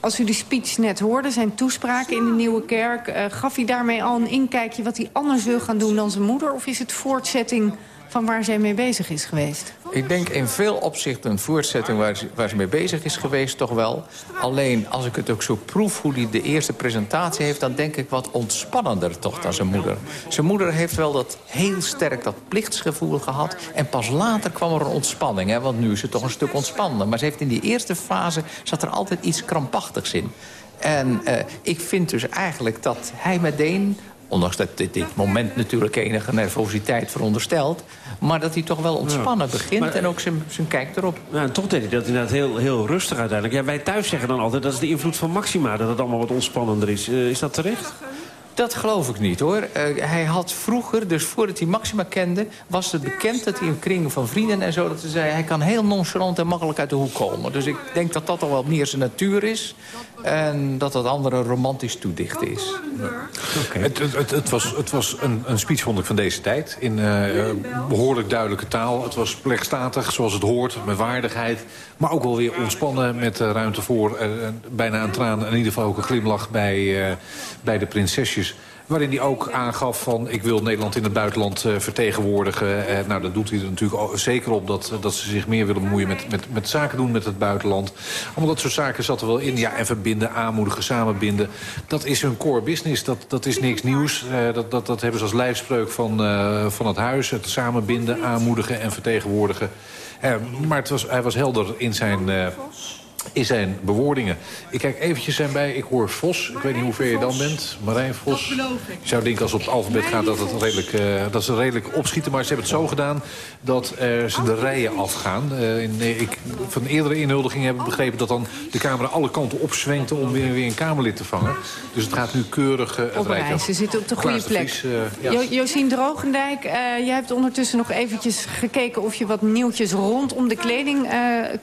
als u die speech net hoorde, zijn toespraak in de Nieuwe Kerk... Uh, gaf hij daarmee al een inkijkje wat hij anders wil gaan doen dan zijn moeder? Of is het voortzetting van waar zij mee bezig is geweest? Ik denk in veel opzichten een voortzetting waar ze, ze mee bezig is geweest, toch wel. Alleen, als ik het ook zo proef hoe hij de eerste presentatie heeft... dan denk ik wat ontspannender toch dan zijn moeder. Zijn moeder heeft wel dat heel sterk dat plichtsgevoel gehad... en pas later kwam er een ontspanning, hè, want nu is het toch een stuk ontspannender. Maar ze heeft in die eerste fase zat er altijd iets krampachtigs in. En uh, ik vind dus eigenlijk dat hij meteen Ondanks dat dit, dit, moment natuurlijk enige nervositeit veronderstelt. Maar dat hij toch wel ontspannen ja. begint maar, en ook zijn, zijn kijk erop. Ja, toch deed hij dat inderdaad heel, heel rustig uiteindelijk. Ja, wij thuis zeggen dan altijd dat is de invloed van Maxima... dat het allemaal wat ontspannender is. Uh, is dat terecht? Dat geloof ik niet, hoor. Uh, hij had vroeger, dus voordat hij Maxima kende... was het bekend dat hij in kringen van vrienden en zo... dat ze zei, hij kan heel nonchalant en makkelijk uit de hoek komen. Dus ik denk dat dat al wat meer zijn natuur is... en dat dat andere romantisch toedicht is. Het, het, het, was, het was een, een speech, vond ik, van deze tijd. In uh, behoorlijk duidelijke taal. Het was pleegstatig, zoals het hoort, met waardigheid. Maar ook wel weer ontspannen, met uh, ruimte voor... bijna een traan, in ieder geval ook een glimlach bij, bij de prinsesjes waarin hij ook aangaf van ik wil Nederland in het buitenland uh, vertegenwoordigen. Uh, nou, dat doet hij er natuurlijk zeker op dat, dat ze zich meer willen bemoeien met, met, met zaken doen met het buitenland. Allemaal dat soort zaken zat er wel in. Ja, en verbinden, aanmoedigen, samenbinden. Dat is hun core business. Dat, dat is niks nieuws. Uh, dat, dat, dat hebben ze als lijfspreuk van, van het huis. Het samenbinden, aanmoedigen en vertegenwoordigen. maar het was, hij was helder in zijn in zijn bewoordingen. Ik kijk eventjes zijn bij, ik hoor Vos. Ik weet niet hoe ver je dan bent. Marijn Vos. Je zou denken als het op het alfabet gaat dat, het redelijk, uh, dat ze redelijk opschieten. Maar ze hebben het zo gedaan dat uh, ze de rijen afgaan. Uh, in, ik, van eerdere inhuldigingen hebben begrepen dat dan de camera alle kanten opzwenkte... om weer, weer een Kamerlid te vangen. Dus het gaat nu keurig uh, het rijtje Ze zitten op de goede plek. Vries, ja. jo Josien Drogendijk, jij hebt ondertussen nog eventjes gekeken... of je wat nieuwtjes rondom de kleding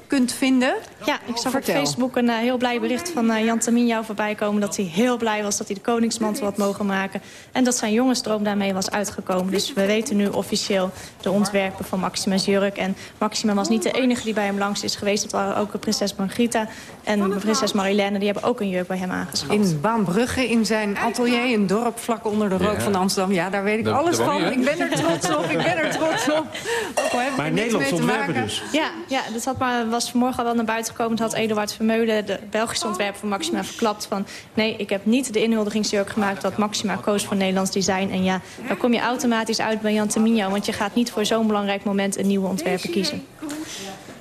kunt vinden. Ja, ik zag op Facebook een uh, heel blij bericht van uh, Jan Terminjau voorbij komen... dat hij heel blij was dat hij de koningsmantel had mogen maken. En dat zijn jongensdroom daarmee was uitgekomen. Dus we weten nu officieel de ontwerpen van Maxima's jurk. En Maxima was niet de enige die bij hem langs is geweest. Dat waren ook prinses Margrieta en prinses Marilène. Die hebben ook een jurk bij hem aangeschaft. In Baanbrugge, in zijn atelier, een dorp vlak onder de rook ja. van Amsterdam. Ja, daar weet ik alles van. Ik ben er trots op, ik ben er trots op. Ook maar Nederlands ontwerpen dus? Ja, ja dat had maar, was vanmorgen al wel naar buiten gekomen. Dat had Eduard Vermeulen, de Belgische ontwerper van Maxima, verklapt van... nee, ik heb niet de inhuldigingsjurk gemaakt dat Maxima koos voor Nederlands design. En ja, dan kom je automatisch uit bij Jan want je gaat niet voor zo'n belangrijk moment een nieuwe ontwerper kiezen.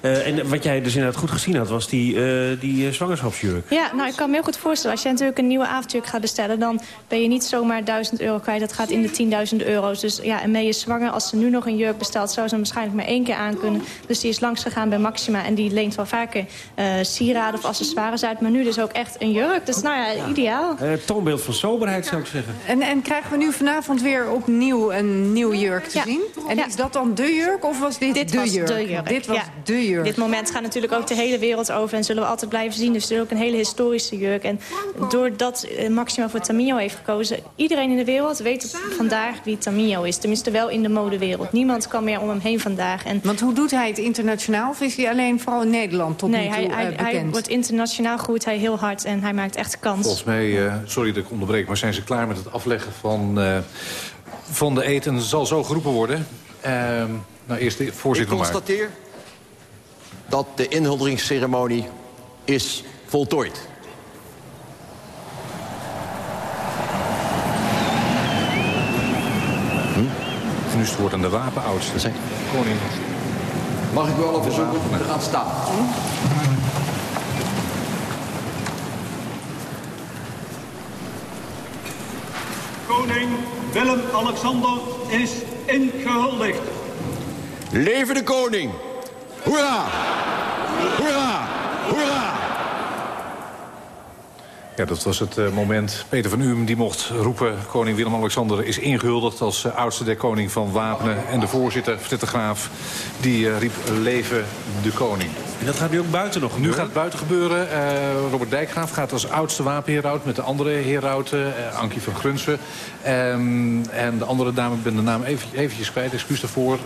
Eh, en wat jij dus inderdaad goed gezien had, was die, uh, die zwangerschapsjurk. Ja, nou, ik kan me heel goed voorstellen. Als je natuurlijk een nieuwe avondjurk gaat bestellen... dan ben je niet zomaar 1000 euro kwijt. Dat gaat in de 10.000 euro's. Dus ja, en mee is zwanger. Als ze nu nog een jurk bestelt, zou ze hem waarschijnlijk maar één keer aankunnen. Dus die is langs gegaan bij Maxima. En die leent wel vaker sieraden of accessoires uit. Maar nu dus ook echt een jurk. Dus nou ja, ideaal. toonbeeld van soberheid, zou ik zeggen. En, en krijgen we nu vanavond weer opnieuw een nieuw jurk te zien? En is dat dan de jurk of was dit, dit de was jurk? De jurk? Dit was ja. de jurk. Dit moment gaat natuurlijk ook de hele wereld over en zullen we altijd blijven zien. Dus het is ook een hele historische jurk. En doordat Maxima voor Tamino heeft gekozen... iedereen in de wereld weet vandaag wie Tamino is. Tenminste wel in de modewereld. Niemand kan meer om hem heen vandaag. En Want hoe doet hij het internationaal? Of is hij alleen vooral in Nederland tot nee, nu toe hij, hij, uh, bekend? hij wordt internationaal groeit hij heel hard en hij maakt echt kans. Volgens mij, uh, sorry dat ik onderbreek, maar zijn ze klaar met het afleggen van, uh, van de eten? zal zo geroepen worden. Uh, nou, eerst de voorzitter Ik constateer dat de inhuldigingsceremonie is voltooid. Hm? Nu is het woord aan de wapenoudste. Koning. Mag ik u al verzoeken te gaan staan? Koning Willem-Alexander is ingehuldigd. Leven de koning! 回来，回来，回来。Ja, dat was het uh, moment. Peter van Uem die mocht roepen... koning Willem-Alexander is ingehuldigd als uh, oudste der koning van Wapenen. En de voorzitter, de Graaf, die uh, riep leven de koning. En dat gaat nu ook buiten nog gebeuren? Nu gaat het buiten gebeuren. Robert Dijkgraaf gaat als oudste wapenheerhout met de andere heerhouten. Ankie van Grunsen. Um, en de andere dame, ik ben de naam even, eventjes kwijt, excuus daarvoor.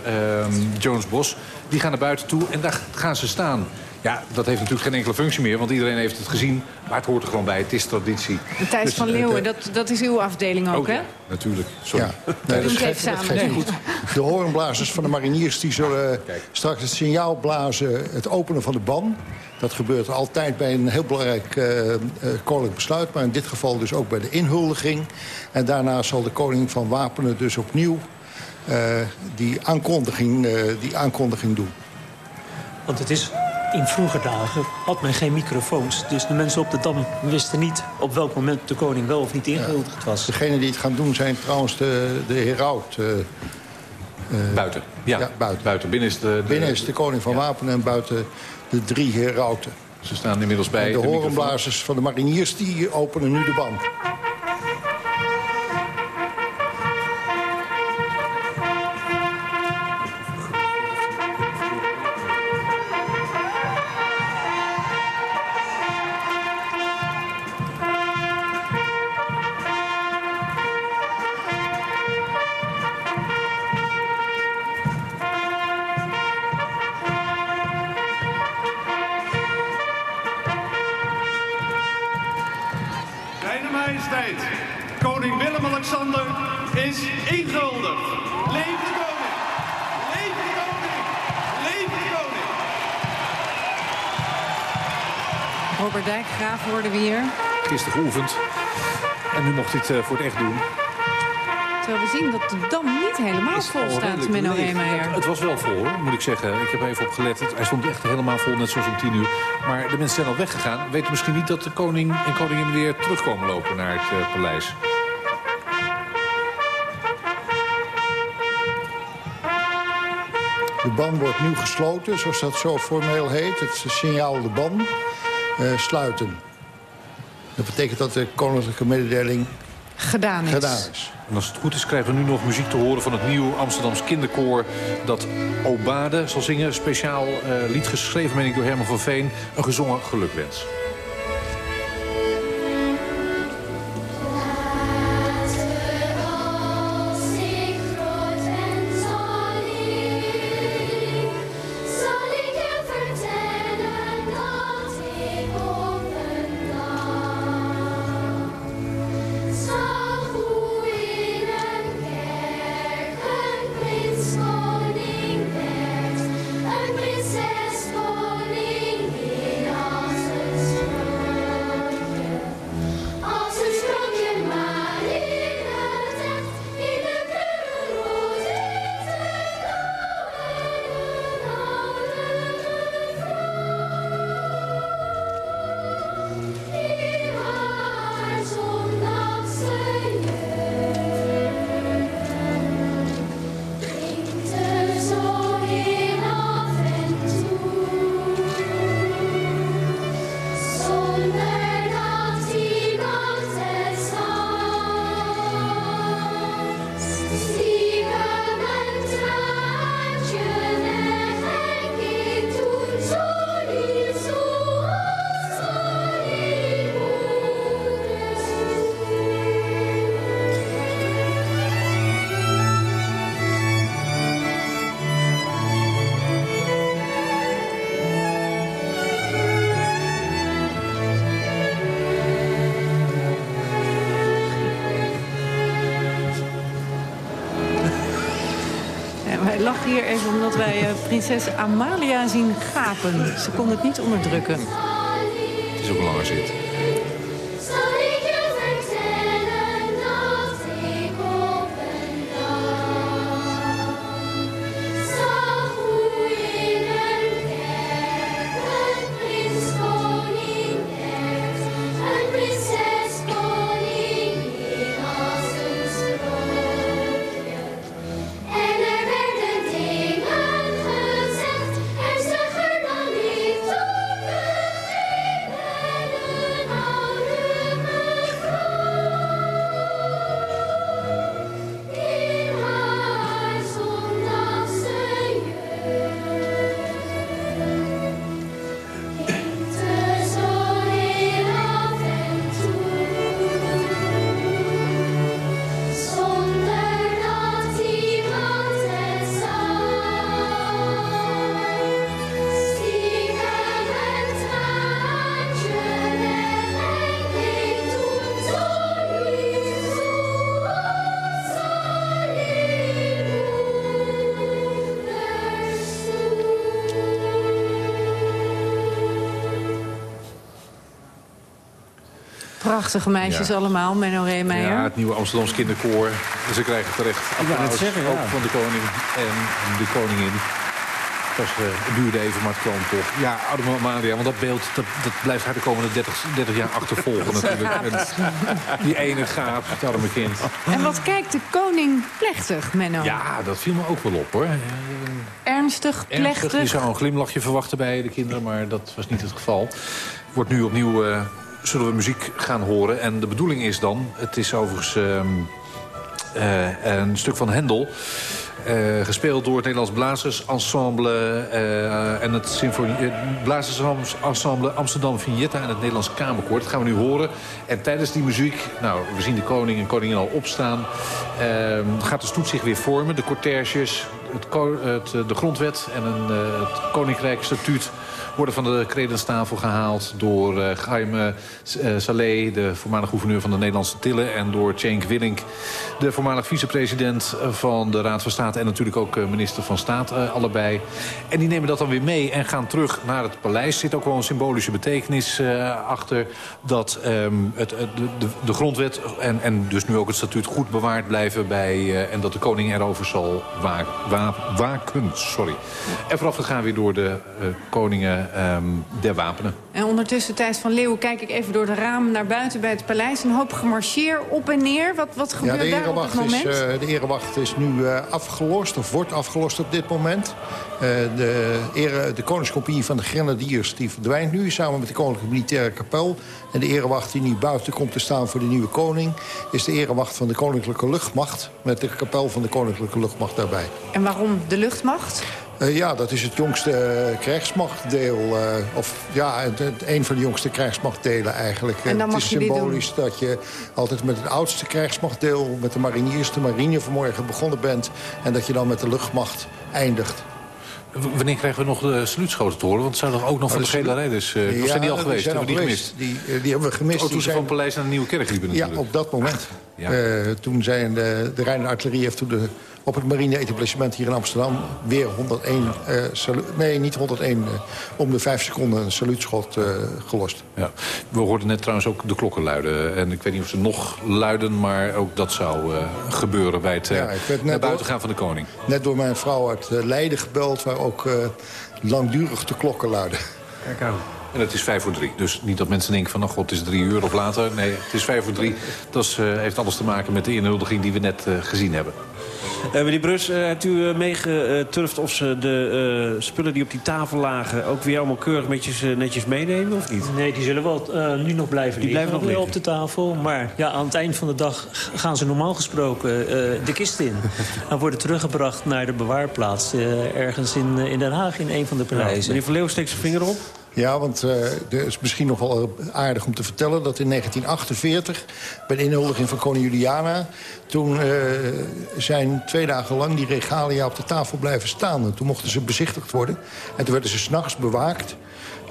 Um, Jones Bos. Die gaan naar buiten toe en daar gaan ze staan. Ja, dat heeft natuurlijk geen enkele functie meer, want iedereen heeft het gezien. Maar het hoort er gewoon bij, het is traditie. Thijs dus, van Leeuwen, uh, dat, dat is uw afdeling ook, oh, hè? Ja, natuurlijk, sorry. Ja. Nee, dat geeft, dat geeft niet goed. De hoornblazers van de mariniers die zullen Kijk. straks het signaal blazen... het openen van de ban. Dat gebeurt altijd bij een heel belangrijk uh, uh, koninklijk besluit... maar in dit geval dus ook bij de inhuldiging. En daarna zal de koning van Wapenen dus opnieuw... die, aankondiging, die aankondiging doen. Want het is in vroege dagen had men geen microfoons. Dus de mensen op de Dam wisten niet op welk moment de koning wel of niet ingehuldigd was. Degenen die het gaan doen zijn trouwens de, de heraut. Uh, uh, buiten. Ja, ja, buiten. buiten. Binnen is de, de, Binnen is de koning van ja. Wapenen en buiten de drie herauten. Ze staan inmiddels bij en de, de horenblazers van de mariniers die openen nu de band. En nu mocht hij het uh, voor het echt doen. Terwijl we zien dat de Dam niet helemaal vol staat, Menno Heemeyer. Het, het was wel vol, hoor, moet ik zeggen. Ik heb even opgelet. Hij stond echt helemaal vol, net zoals om tien uur. Maar de mensen zijn al weggegaan. Weten misschien niet dat de koning en koningin weer terugkomen lopen naar het uh, paleis. De ban wordt nu gesloten, zoals dat zo formeel heet. Het signaal de ban. Uh, sluiten. Dat betekent dat de koninklijke mededeling gedaan is. gedaan is. En als het goed is krijgen we nu nog muziek te horen van het nieuwe Amsterdams kinderkoor... dat Obade zal zingen. Speciaal uh, lied geschreven, meen ik, door Herman van Veen. Een gezongen gelukwens. Eh, prinses Amalia zien gapen. Ze kon het niet onderdrukken. Het is ook een zit. Prachtige meisjes Ja. allemaal, Menno Reemeijer. Ja, het nieuwe Amsterdamse kinderkoor. Ze krijgen terecht applaus, zeggen, ja. ook van de koning en de koningin. Het, was, eh, het duurde even, maar het kwam toch. Ja, oude Amalia, want dat beeld dat, dat blijft haar de komende 30, 30 jaar achtervolgen natuurlijk. En die ene gaap, het arme kind. En wat kijkt de koning plechtig, Menno? Ja, dat viel me ook wel op, hoor. Ernstig, Ernstig, plechtig. je zou een glimlachje verwachten bij de kinderen, maar dat was niet het geval. Wordt nu opnieuw, eh, zullen we muziek gaan horen. En de bedoeling is dan, het is overigens ehm, eh, een stuk van Hendel... eh, gespeeld door het Nederlands Blazersensemble eh, en het symfonie, eh, Blazersensemble Amsterdam Vignetta en het Nederlands Kamerkoor. Dat gaan we nu horen. En tijdens die muziek, nou, we zien de koning en koningin al opstaan, ehm, gaat de stoet zich weer vormen. De cortèges, eh, de grondwet en een, eh, het koninkrijk statuut worden van de credenstafel gehaald door eh Jaime eh, Saleh, de voormalig gouverneur van de Nederlandse Tillen... en door Cenk Willink, de voormalig vicepresident van de Raad van State... en natuurlijk ook minister van Staat, allebei. En die nemen dat dan weer mee en gaan terug naar het paleis. Er zit ook wel een symbolische betekenis achter... dat ehm, het, de, de, grondwet en, en dus nu ook het statuut goed bewaard blijven... Bij, en dat de koning erover zal wa wa waken. Sorry. En voorafgegaan weer door de eh, koningen ehm, der wapenen. En ondertussen, Thijs van Leeuwen, kijk ik even door de ramen naar buiten bij het paleis. Een hoop gemarcheer op en neer. Wat, wat Ja, gebeurt de daar op het erewacht, is, moment? eh, de erewacht is nu eh, afgelost, of wordt afgelost op dit moment. Eh, de, ere, de Koningscompagnie van de Grenadiers die verdwijnt nu... samen met de Koninklijke Militaire Kapel. En de erewacht die nu buiten komt te staan voor de nieuwe koning... is de erewacht van de Koninklijke Luchtmacht... met de kapel van de Koninklijke Luchtmacht daarbij. En waarom de luchtmacht? Eh, ja, dat is het jongste eh, krijgsmachtdeel. eh, of ja, het, het- een van de jongste krijgsmachtdelen eigenlijk. En dan het is symbolisch dat je altijd met het oudste krijgsmachtdeel... met de mariniers, de marine vanmorgen begonnen bent... en dat je dan met de luchtmacht eindigt. Wanneer krijgen we nog de saluutschoten te horen? Want het zou toch ook nog van de Oh, gele rijders... eh, Ja, zijn die al die geweest? zijn Hebben we al die gemist? Die, eh, die hebben we gemist. Oh, toen Die ze van zijn- het paleis naar de Nieuwe Kerk liepen Ja, natuurlijk. op dat moment. Ja. Eh, toen zijn de, de Rijnse Artillerie heeft toen de, op het marine-etablissement hier in Amsterdam... weer 101, eh, salu- nee, niet 101, eh, om de vijf seconden een saluutschot eh, gelost. Ja. We hoorden net trouwens ook de klokken luiden. En ik weet niet of ze nog luiden, maar ook dat zou eh, gebeuren... bij het eh, Ja, ik werd net naar buiten gaan van de koning. Net door mijn vrouw uit eh, Leiden gebeld... waar ook eh, langdurig de klokken luiden. Kijk aan. En het is vijf voor drie. Dus niet dat mensen denken van, nou god, het is drie uur of later. Nee, het is vijf voor drie. Dat is, eh, heeft alles te maken met de inhuldiging die we net eh, gezien hebben. Eh, meneer Brus, eh, hebt u eh, meegeturfd of ze de spullen die op die tafel lagen... ook weer allemaal keurig netjes, netjes meenemen, of niet? Nee, die zullen wel nu nog blijven Die liggen blijven nog op de tafel. Maar ja, aan het eind van de dag gaan ze normaal gesproken de kist in. en worden teruggebracht naar de bewaarplaats. ergens in, in Den Haag, in een van de Ja, paleizen. meneer Van Leeuwen steekt zijn vinger op. Ja, want uh, is misschien nog wel aardig om te vertellen... dat in 1948, bij de inhuldiging van koningin Juliana... toen uh, zijn twee dagen lang die regalia op de tafel blijven staan. En toen mochten ze bezichtigd worden. En toen werden ze s'nachts bewaakt...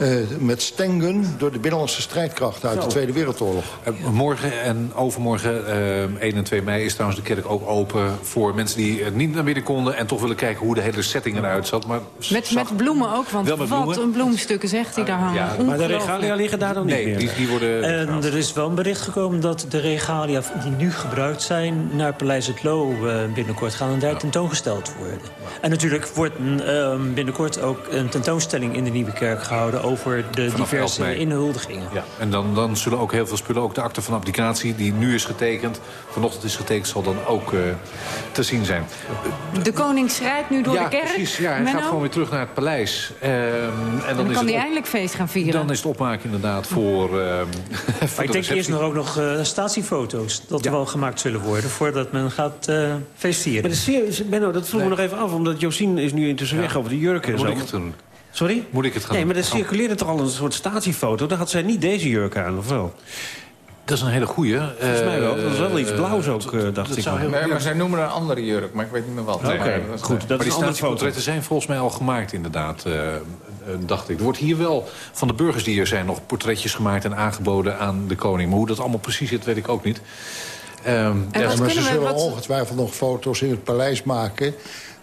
Uh, met stengen door de binnenlandse strijdkrachten uit Zo. de Tweede Wereldoorlog. Uh, morgen en overmorgen, uh, 1 en 2 mei, is trouwens de kerk ook open... voor mensen die niet naar binnen konden en toch willen kijken hoe de hele setting eruit zat. Maar met, met bloemen ook, want wat bloemen. een bloemstukken zegt hij daar hangen. Ja, maar de regalia liggen daar dan nee, niet meer? Die, die worden... En er is wel een bericht gekomen dat de regalia die nu gebruikt zijn... naar Paleis het Loo binnenkort gaan en daar tentoongesteld worden. En natuurlijk wordt binnenkort ook een tentoonstelling in de Nieuwe Kerk gehouden over de Vanaf diverse inhuldigingen. Ja. En dan, dan zullen ook heel veel spullen, ook de akte van applicatie... die nu is getekend, vanochtend is getekend... zal dan ook uh, te zien zijn. De koning schrijdt nu door ja, de kerk. precies. Ja, hij Menno? gaat gewoon weer terug naar het paleis. Um, en dan, en dan is kan hij eindelijk feest gaan vieren. Dan is het opmaken inderdaad voor, voor Maar ik denk eerst nog ook nog uh, statiefoto's... dat ja. wel gemaakt zullen worden voordat men gaat uh, feest vieren. Maar de serie, Benno, dat vroeg nee. me nog even af... omdat Josien is nu intussen ja. weg over de jurken. Moet ik het doen? Sorry? Moet ik het gaan Nee, maar er circuleerde toch al een soort statiefoto. Daar had zij niet deze jurk aan, of wel? Dat is een hele goeie. Volgens mij wel. Dat is wel iets blauws ook, uh, dacht ik. Heel... Nee, maar zij noemen een andere jurk, maar ik weet niet meer wat. Oké, okay. goed. Dat maar die statieportretten zijn volgens mij al gemaakt, inderdaad. Uh, dacht ik. Er wordt hier wel van de burgers die er zijn... nog portretjes gemaakt en aangeboden aan de koning. Maar hoe dat allemaal precies zit, weet ik ook niet. Um, ja, maar ze zullen wat... ongetwijfeld nog foto's in het paleis maken...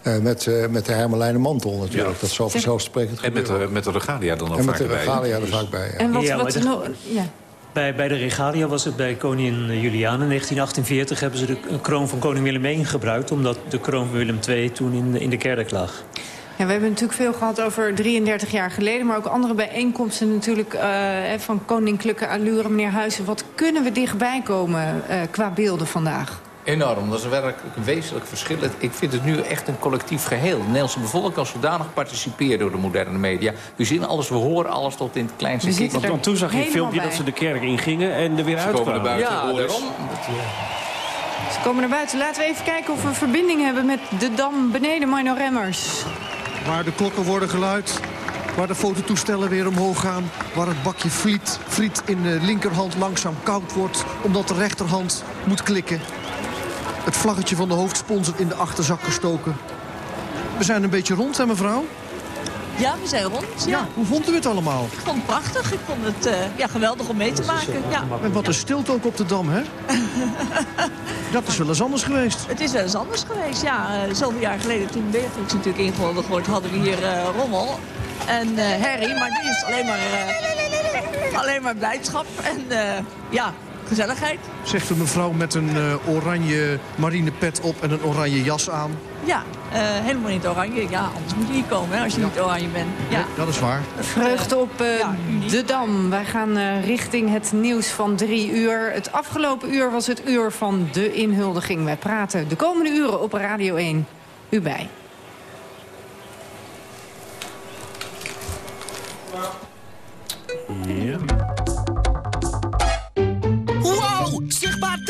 Uh, met, uh, met de hermelijnen mantel natuurlijk. Ja. Dat zal vanzelfsprekend En met de, met de regalia dan ook En vaak met de regalia er vaak bij, ja. En wat, ja, wat de, no ja. bij, bij de regalia was het bij koningin Juliana in 1948... hebben ze de kroon van koning Willem I gebruikt... omdat de kroon van Willem II toen in de, in de kerk lag. Ja, we hebben natuurlijk veel gehad over 33 jaar geleden... maar ook andere bijeenkomsten natuurlijk uh, van koninklijke allure. Meneer Huizen, wat kunnen we dichtbij komen uh, qua beelden vandaag? Enorm, dat is werkelijk een wezenlijk verschil. Ik vind het nu echt een collectief geheel. De Nederlandse bevolking als zodanig participeert door de moderne media. We zien alles, we horen alles tot in het kleinste kind. Want, want toen zag je een filmpje bij. dat ze de kerk ingingen en er weer uitkwamen. buiten. Ja, daarom. Ze komen naar buiten. Laten we even kijken of we verbinding hebben met de dam beneden Mino Remmers. Waar de klokken worden geluid, waar de fototoestellen weer omhoog gaan... waar het bakje friet, friet in de linkerhand langzaam koud wordt... omdat de rechterhand moet klikken. Het vlaggetje van de hoofdsponsor in de achterzak gestoken. We zijn een beetje rond, hè mevrouw? Ja, we zijn rond. Ja. ja hoe vond u het allemaal? Ik vond het prachtig. Ik vond het uh, ja, geweldig om mee te maken. Ja. En wat een stilte ook op de Dam, hè? Dat is wel eens anders geweest. Het is wel eens anders geweest, ja. Uh, zoveel jaar geleden, toen Beatrix natuurlijk ingewoldigd wordt, hadden we hier uh, rommel en herrie. Maar nu is alleen maar, alleen maar blijdschap en ja, gezelligheid. Zegt een mevrouw met een uh, oranje marinepet op en een oranje jas aan. Ja, uh, helemaal in het oranje. Ja, anders moet je niet komen hè, als je ja. niet oranje bent. Ja. Nee, dat is waar. Vreugde op uh, ja, de Dam. Wij gaan uh, richting het nieuws van drie uur. Het afgelopen uur was het uur van de inhuldiging. Wij praten de komende uren op Radio 1. U bij. Ja.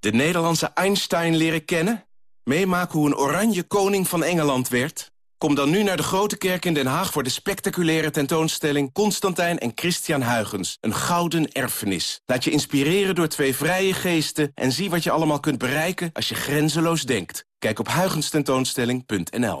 De Nederlandse Einstein leren kennen? Meemaken hoe een oranje koning van Engeland werd? Kom dan nu naar de Grote Kerk in Den Haag... voor de spectaculaire tentoonstelling Constantijn en Christian Huygens. Een gouden erfenis. Laat je inspireren door twee vrije geesten... en zie wat je allemaal kunt bereiken als je grenzeloos denkt. Kijk op huygenstentoonstelling.nl